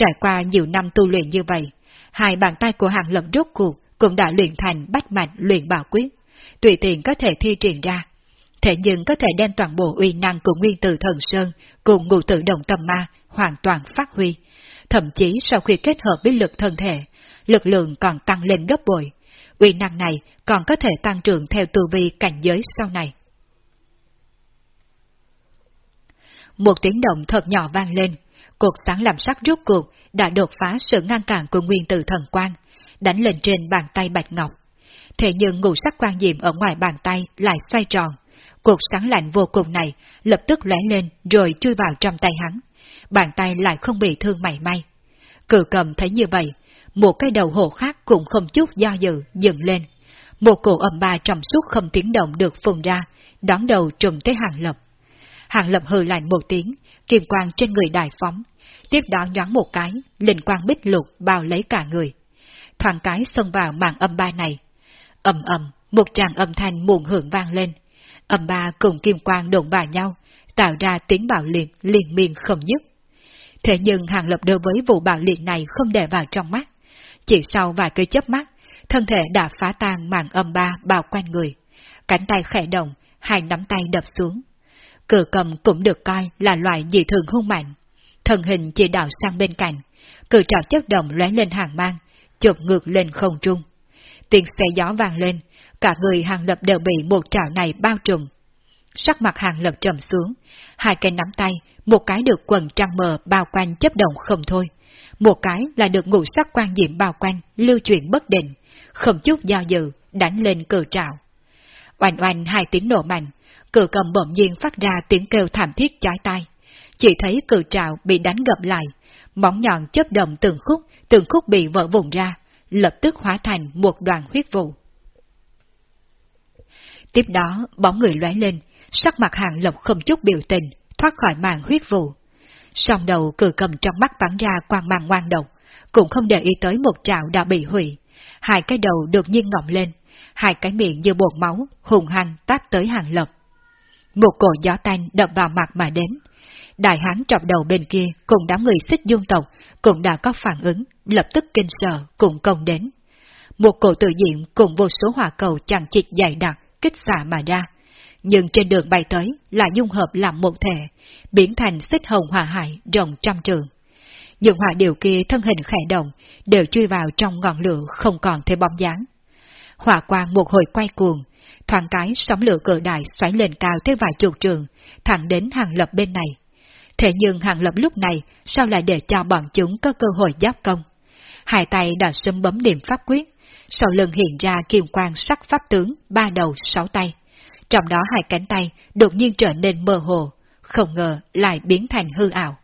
Trải qua nhiều năm tu luyện như vậy, hai bàn tay của hàng lập rốt cuộc cũng đã luyện thành bách mạnh luyện bảo quyết, tùy tiện có thể thi triển ra. Thế nhưng có thể đem toàn bộ uy năng của nguyên tử thần sơn cùng ngụ tự động tâm ma hoàn toàn phát huy. Thậm chí sau khi kết hợp với lực thân thể, lực lượng còn tăng lên gấp bội. Uy năng này còn có thể tăng trưởng theo tu vi cảnh giới sau này. Một tiếng động thật nhỏ vang lên, cuộc sáng làm sắc rút cuộc đã đột phá sự ngăn cản của nguyên tử thần quang, đánh lên trên bàn tay bạch ngọc. Thế nhưng ngũ sắc quan diệm ở ngoài bàn tay lại xoay tròn. Cuộc sáng lạnh vô cùng này lập tức lóe lên rồi chui vào trong tay hắn. Bàn tay lại không bị thương mảy may. Cự cầm thấy như vậy, một cái đầu hổ khác cũng không chút do dự dựng lên. Một cổ âm ba trong suốt không tiếng động được phun ra, đón đầu trùm tới hàng lập. Hàng lập hừ lạnh một tiếng, kiềm quang trên người đại phóng, tiếp đó nhoáng một cái, linh quang bích lục bao lấy cả người. Thoảng cái xông vào màn âm ba này. ầm ầm, một tràng âm thanh muộn hưởng vang lên. Âm ba cùng kim quang đụng vào nhau, tạo ra tiếng bạo liệt liên miên không dứt. Thế nhưng hàng lập đối với vụ bạo liệt này không để vào trong mắt. Chỉ sau vài cái chớp mắt, thân thể đã phá tan màn âm ba bao quanh người. Cánh tay khẽ động, hai nắm tay đập xuống. Cử cầm cũng được coi là loại dị thường hung mạnh. Thần hình chỉ đạo sang bên cạnh, cử trào chất động lóe lên hàng mang, chụp ngược lên không trung. Tiếng xe gió vang lên, cả người hàng lập đều bị một trào này bao trùm. Sắc mặt hàng lập trầm xuống, hai cây nắm tay, một cái được quần trăng mờ bao quanh chấp động không thôi. Một cái là được ngũ sắc quan diệm bao quanh, lưu chuyển bất định, không chút do dự, đánh lên cử trào. Oanh oanh hai tiếng nổ mạnh, cự cầm bỗng nhiên phát ra tiếng kêu thảm thiết trái tai. Chỉ thấy cự trào bị đánh gập lại, móng nhọn chớp động từng khúc, từng khúc bị vỡ vụn ra, lập tức hóa thành một đoàn huyết vụ. Tiếp đó, bóng người lóe lên, sắc mặt hàng lộc không chút biểu tình, thoát khỏi màn huyết vụ. Song đầu cử cầm trong mắt bắn ra quang mang ngoan độc, cũng không để ý tới một trạo đã bị hủy. Hai cái đầu đột nhiên ngọng lên, hai cái miệng như bột máu, hùng hăng tát tới hàng lộc. Một cổ gió tanh đập vào mặt mà đến. Đại hán trọc đầu bên kia cùng đám người xích dương tộc cũng đã có phản ứng, lập tức kinh sợ cùng công đến. Một cổ tự diện cùng vô số hỏa cầu chẳng chịt dày đặc, kích xạ mà ra. Nhưng trên đường bay tới là dung hợp làm một thể, biến thành xích hồng hỏa hải rộng trăm trường. Những hỏa điều kia thân hình khẽ động, đều chui vào trong ngọn lửa không còn thấy bóng dáng. Hỏa quang một hồi quay cuồng, thoáng cái sóng lửa cờ đại xoáy lên cao tới vài chục trường, thẳng đến hàng lập bên này. Thế nhưng hàng lập lúc này sao lại để cho bọn chúng có cơ hội giáp công? Hai tay đã sớm bấm niệm pháp quyết, sau lưng hiện ra kiềm quang sắc pháp tướng, ba đầu, sáu tay. Trong đó hai cánh tay đột nhiên trở nên mơ hồ, không ngờ lại biến thành hư ảo.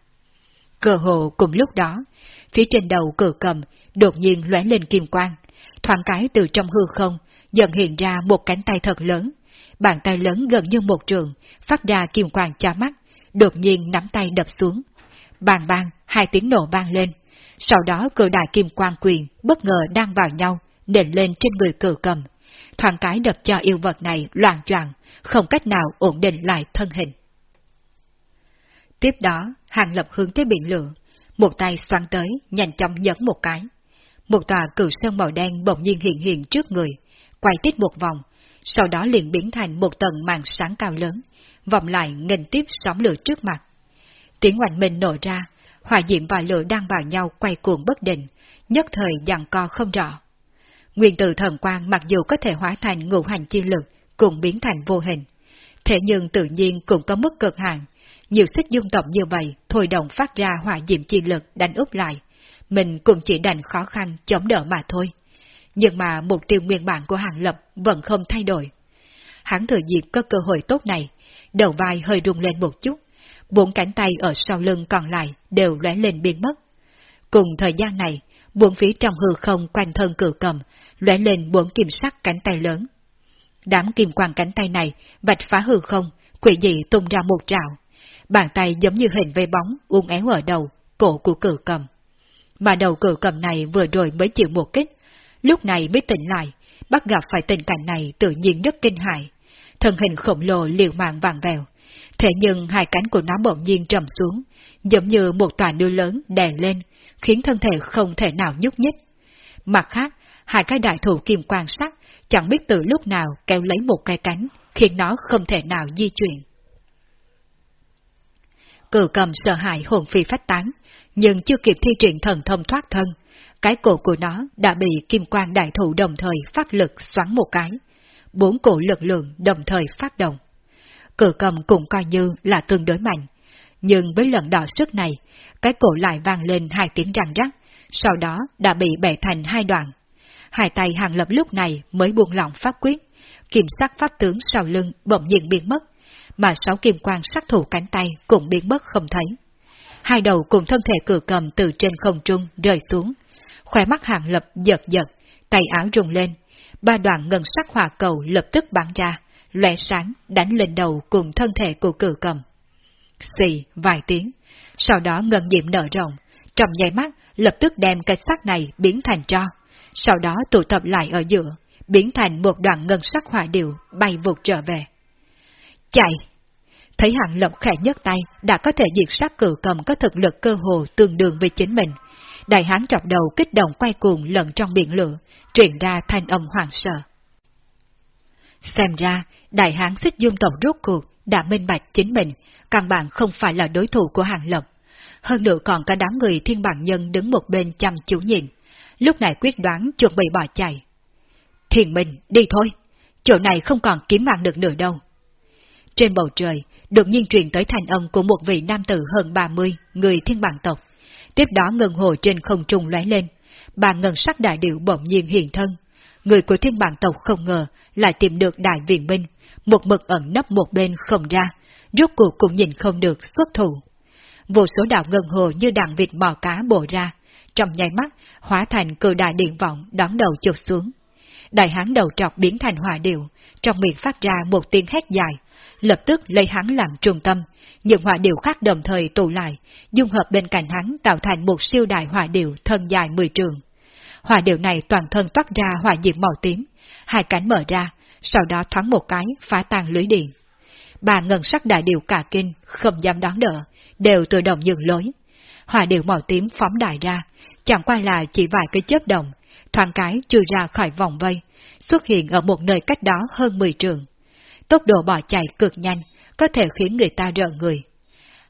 Cơ hồ cùng lúc đó, phía trên đầu cử cầm đột nhiên lóe lên kim quang, thoáng cái từ trong hư không, dần hiện ra một cánh tay thật lớn. Bàn tay lớn gần như một trường, phát ra kim quang chói mắt, đột nhiên nắm tay đập xuống. Bàn bang, hai tiếng nổ vang lên. Sau đó cử đại kim quang quyền bất ngờ đang vào nhau, nền lên trên người cử cầm. Thoáng cái đập cho yêu vật này loạn choạng, không cách nào ổn định lại thân hình. Tiếp đó, hàng lập hướng tới biển lửa, một tay xoắn tới, nhanh chóng nhấn một cái. Một tòa cử sơn màu đen bỗng nhiên hiện hiện trước người, quay tít một vòng, sau đó liền biến thành một tầng màn sáng cao lớn, vòng lại nghênh tiếp sóng lửa trước mặt. Tiếng oanh minh nổ ra, hỏa diệm và lửa đang vào nhau quay cuồng bất định, nhất thời dằn co không rõ. Nguyên tử thần quang mặc dù có thể hóa thành ngũ hành chi lực, cũng biến thành vô hình. Thế nhưng tự nhiên cũng có mức cực hạn, nhiều xích dung tộc như vậy thôi động phát ra hỏa diệm chi lực đánh úp lại, mình cũng chỉ đành khó khăn chống đỡ mà thôi. Nhưng mà mục tiêu nguyên bản của Hàng Lập vẫn không thay đổi. Hắn thừa dịp có cơ hội tốt này, đầu vai hơi rung lên một chút, bốn cánh tay ở sau lưng còn lại đều lóe lên biến mất. Cùng thời gian này, bốn phía trong hư không quanh thân cử cầm, lóe lên bốn kim sắc cánh tay lớn. Đám kim quang cánh tay này vạch phá hư không, quỷ dị tung ra một trào. Bàn tay giống như hình vây bóng uốn éo ở đầu, cổ của cử cầm. Mà đầu cử cầm này vừa rồi mới chịu một kích, lúc này mới tỉnh lại, bắt gặp phải tình cảnh này tự nhiên rất kinh hại. Thân hình khổng lồ liều mạng vàng vèo, thế nhưng hai cánh của nó bỗng nhiên trầm xuống, giống như một tòa núi lớn đè lên, khiến thân thể không thể nào nhúc nhích. Mặt khác, hai cái đại thủ kim quan sắc chẳng biết từ lúc nào kéo lấy một cái cánh, khiến nó không thể nào di chuyển. Cử cầm sợ hãi hồn phi phách tán, nhưng chưa kịp thi triển thần thông thoát thân, cái cổ của nó đã bị kim quang đại thủ đồng thời phát lực xoắn một cái. Bốn cổ lực lượng đồng thời phát động. Cử cầm cũng coi như là tương đối mạnh, nhưng với lần đỏ sức này, cái cổ lại vang lên hai tiếng răng rắc, sau đó đã bị bẻ thành hai đoạn. Hai tay hàng lập lúc này mới buông lỏng pháp quyết, kiểm sắc pháp tướng sau lưng bỗng nhiên biến mất, mà sáu kim quang sát thủ cánh tay cũng biến mất không thấy. Hai đầu cùng thân thể cử cầm từ trên không trung rơi xuống, khỏe mắt hàng lập giật giật, tay áo rung lên, ba đoạn ngân sắc hỏa cầu lập tức bắn ra, lóe sáng đánh lên đầu cùng thân thể của cử cầm. Xì vài tiếng, sau đó ngân diệm nở rộng, trong nháy mắt lập tức đem cái sắc này biến thành tro, sau đó tụ tập lại ở giữa, biến thành một đoạn ngân sắc hỏa điệu bay vụt trở về. Chạy! Thấy hạng lộc khẽ nhấc tay đã có thể diệt sát cử cầm có thực lực cơ hồ tương đương với chính mình. Đại hán chọc đầu kích động quay cuồng lẫn trong biển lửa, truyền ra thanh âm hoàng sợ. Xem ra, đại hán xích dung tộc rốt cuộc đã minh bạch chính mình, căn bản không phải là đối thủ của hàng lộc. Hơn nữa còn cả đám người thiên bản nhân đứng một bên chăm chú nhìn, lúc này quyết đoán chuẩn bị bỏ chạy. Thiền Minh, đi thôi, chỗ này không còn kiếm mạng được nữa đâu. Trên bầu trời, đột nhiên truyền tới thành âm của một vị nam tử hơn 30, người thiên bản tộc. Tiếp đó ngân hồ trên không trung lóe lên, bà ngân sắc đại điệu bỗng nhiên hiện thân. Người của thiên bản tộc không ngờ lại tìm được đại viện binh, một mực ẩn nấp một bên không ra, rốt cuộc cũng nhìn không được xuất thủ. Vô số đạo ngân hồ như đàn vịt mò cá bổ ra, trong nháy mắt hóa thành cự đại điện vọng đón đầu chụp xuống. Đại hán đầu trọc biến thành hỏa điệu, trong miệng phát ra một tiếng hét dài, lập tức lấy hắn làm trung tâm, những hỏa điệu khác đồng thời tụ lại, dung hợp bên cạnh hắn tạo thành một siêu đại hỏa điệu thân dài 10 trường. Hỏa điệu này toàn thân toát ra hỏa diệm màu tím, hai cánh mở ra, sau đó thoáng một cái phá tan lưới điện. Bà ngân sắc đại điệu cả kinh, không dám đón đỡ, đều tự động dừng lối. Hỏa điệu màu tím phóng đại ra, chẳng qua là chỉ vài cái chớp động, thoáng cái chui ra khỏi vòng vây, xuất hiện ở một nơi cách đó hơn 10 trường. Tốc độ bỏ chạy cực nhanh, có thể khiến người ta rợn người.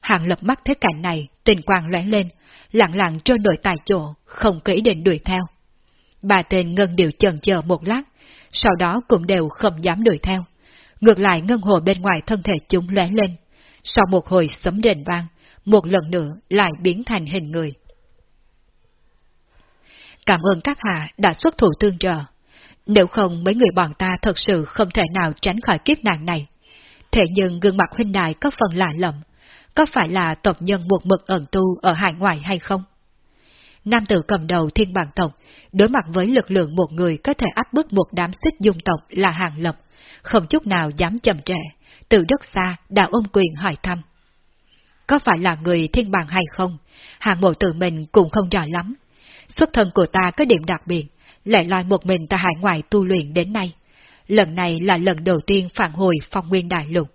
Hàng lập mắt thấy cảnh này, tình quang lóe lên, lặng lặng trôi nổi tại chỗ, không kỹ định đuổi theo. Bà tên ngân điều chần chờ một lát, sau đó cũng đều không dám đuổi theo. Ngược lại ngân hồ bên ngoài thân thể chúng lóe lên. Sau một hồi sấm đền vang, một lần nữa lại biến thành hình người. Cảm ơn các hạ đã xuất thủ tương trợ. Nếu không mấy người bọn ta thật sự không thể nào tránh khỏi kiếp nạn này. Thế nhưng gương mặt huynh đài có phần lạ lẫm, có phải là tộc nhân một mực ẩn tu ở hải ngoại hay không? nam tử cầm đầu thiên bản tộc, đối mặt với lực lượng một người có thể áp bức một đám xích dung tộc là hàng lập, không chút nào dám chậm trễ, từ rất xa đã ôm quyền hỏi thăm. Có phải là người thiên bản hay không? Hàng bộ tự mình cũng không rõ lắm. Xuất thân của ta có điểm đặc biệt, lại loi một mình ta hải ngoại tu luyện đến nay. Lần này là lần đầu tiên phản hồi phong nguyên đại lục.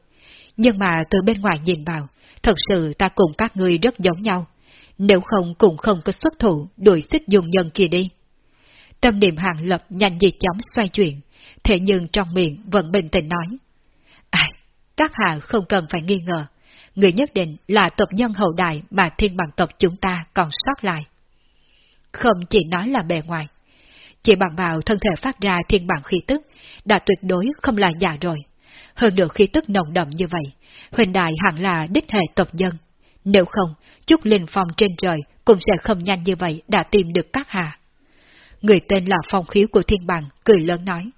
Nhưng mà từ bên ngoài nhìn vào, thật sự ta cùng các ngươi rất giống nhau. Nếu không cũng không có xuất thủ đuổi xích dùng nhân kia đi. Tâm niệm hàng lập nhanh gì chóng xoay chuyển, thế nhưng trong miệng vẫn bình tĩnh nói. À, các hạ không cần phải nghi ngờ, người nhất định là tộc nhân hậu đại mà thiên bằng tộc chúng ta còn sót lại. Không chỉ nói là bề ngoài, chỉ bằng vào thân thể phát ra thiên bản khí tức, đã tuyệt đối không là giả rồi. Hơn được khí tức nồng đậm như vậy, huyền đại hẳn là đích hệ tộc dân. Nếu không, chút linh phong trên trời cũng sẽ không nhanh như vậy đã tìm được các hạ. Người tên là phong khiếu của thiên bằng, cười lớn nói.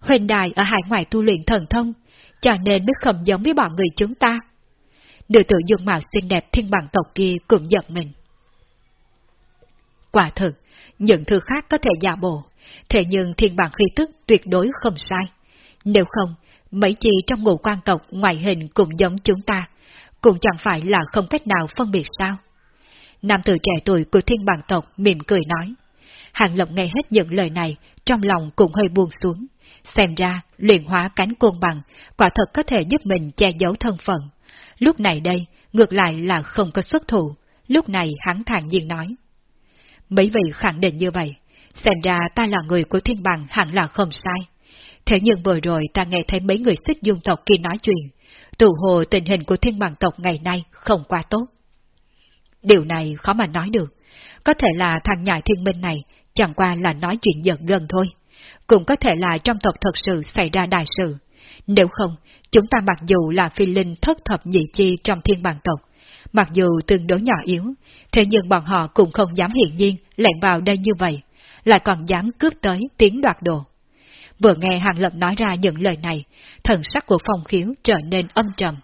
Huyền đài ở hải ngoại tu luyện thần thông, cho nên mới không giống với bọn người chúng ta. Nữ tử dương mạo xinh đẹp thiên bằng tộc kia cũng giật mình. Quả thực, những thứ khác có thể giả bộ, thế nhưng thiên bản khí tức tuyệt đối không sai. Nếu không, mấy chi trong ngũ quan tộc ngoại hình cũng giống chúng ta, cũng chẳng phải là không cách nào phân biệt sao. Nam tử trẻ tuổi của thiên bản tộc mỉm cười nói. Hàng lộng nghe hết những lời này, trong lòng cũng hơi buông xuống. Xem ra, luyện hóa cánh côn bằng, quả thật có thể giúp mình che giấu thân phận. Lúc này đây, ngược lại là không có xuất thủ. Lúc này hắn thản nhiên nói. Mấy vị khẳng định như vậy, xem ra ta là người của thiên bằng hẳn là không sai. Thế nhưng vừa rồi ta nghe thấy mấy người xích dung tộc kia nói chuyện, tự hồ tình hình của thiên bằng tộc ngày nay không quá tốt. Điều này khó mà nói được, có thể là thằng nhại thiên minh này chẳng qua là nói chuyện giật gần thôi, cũng có thể là trong tộc thật sự xảy ra đại sự. Nếu không, chúng ta mặc dù là phi linh thất thập nhị chi trong thiên bằng tộc, Mặc dù tương đối nhỏ yếu, thế nhưng bọn họ cũng không dám hiện nhiên lẻn vào đây như vậy, lại còn dám cướp tới tiếng đoạt đồ. Vừa nghe Hàng Lập nói ra những lời này, thần sắc của phong khiếu trở nên âm trầm.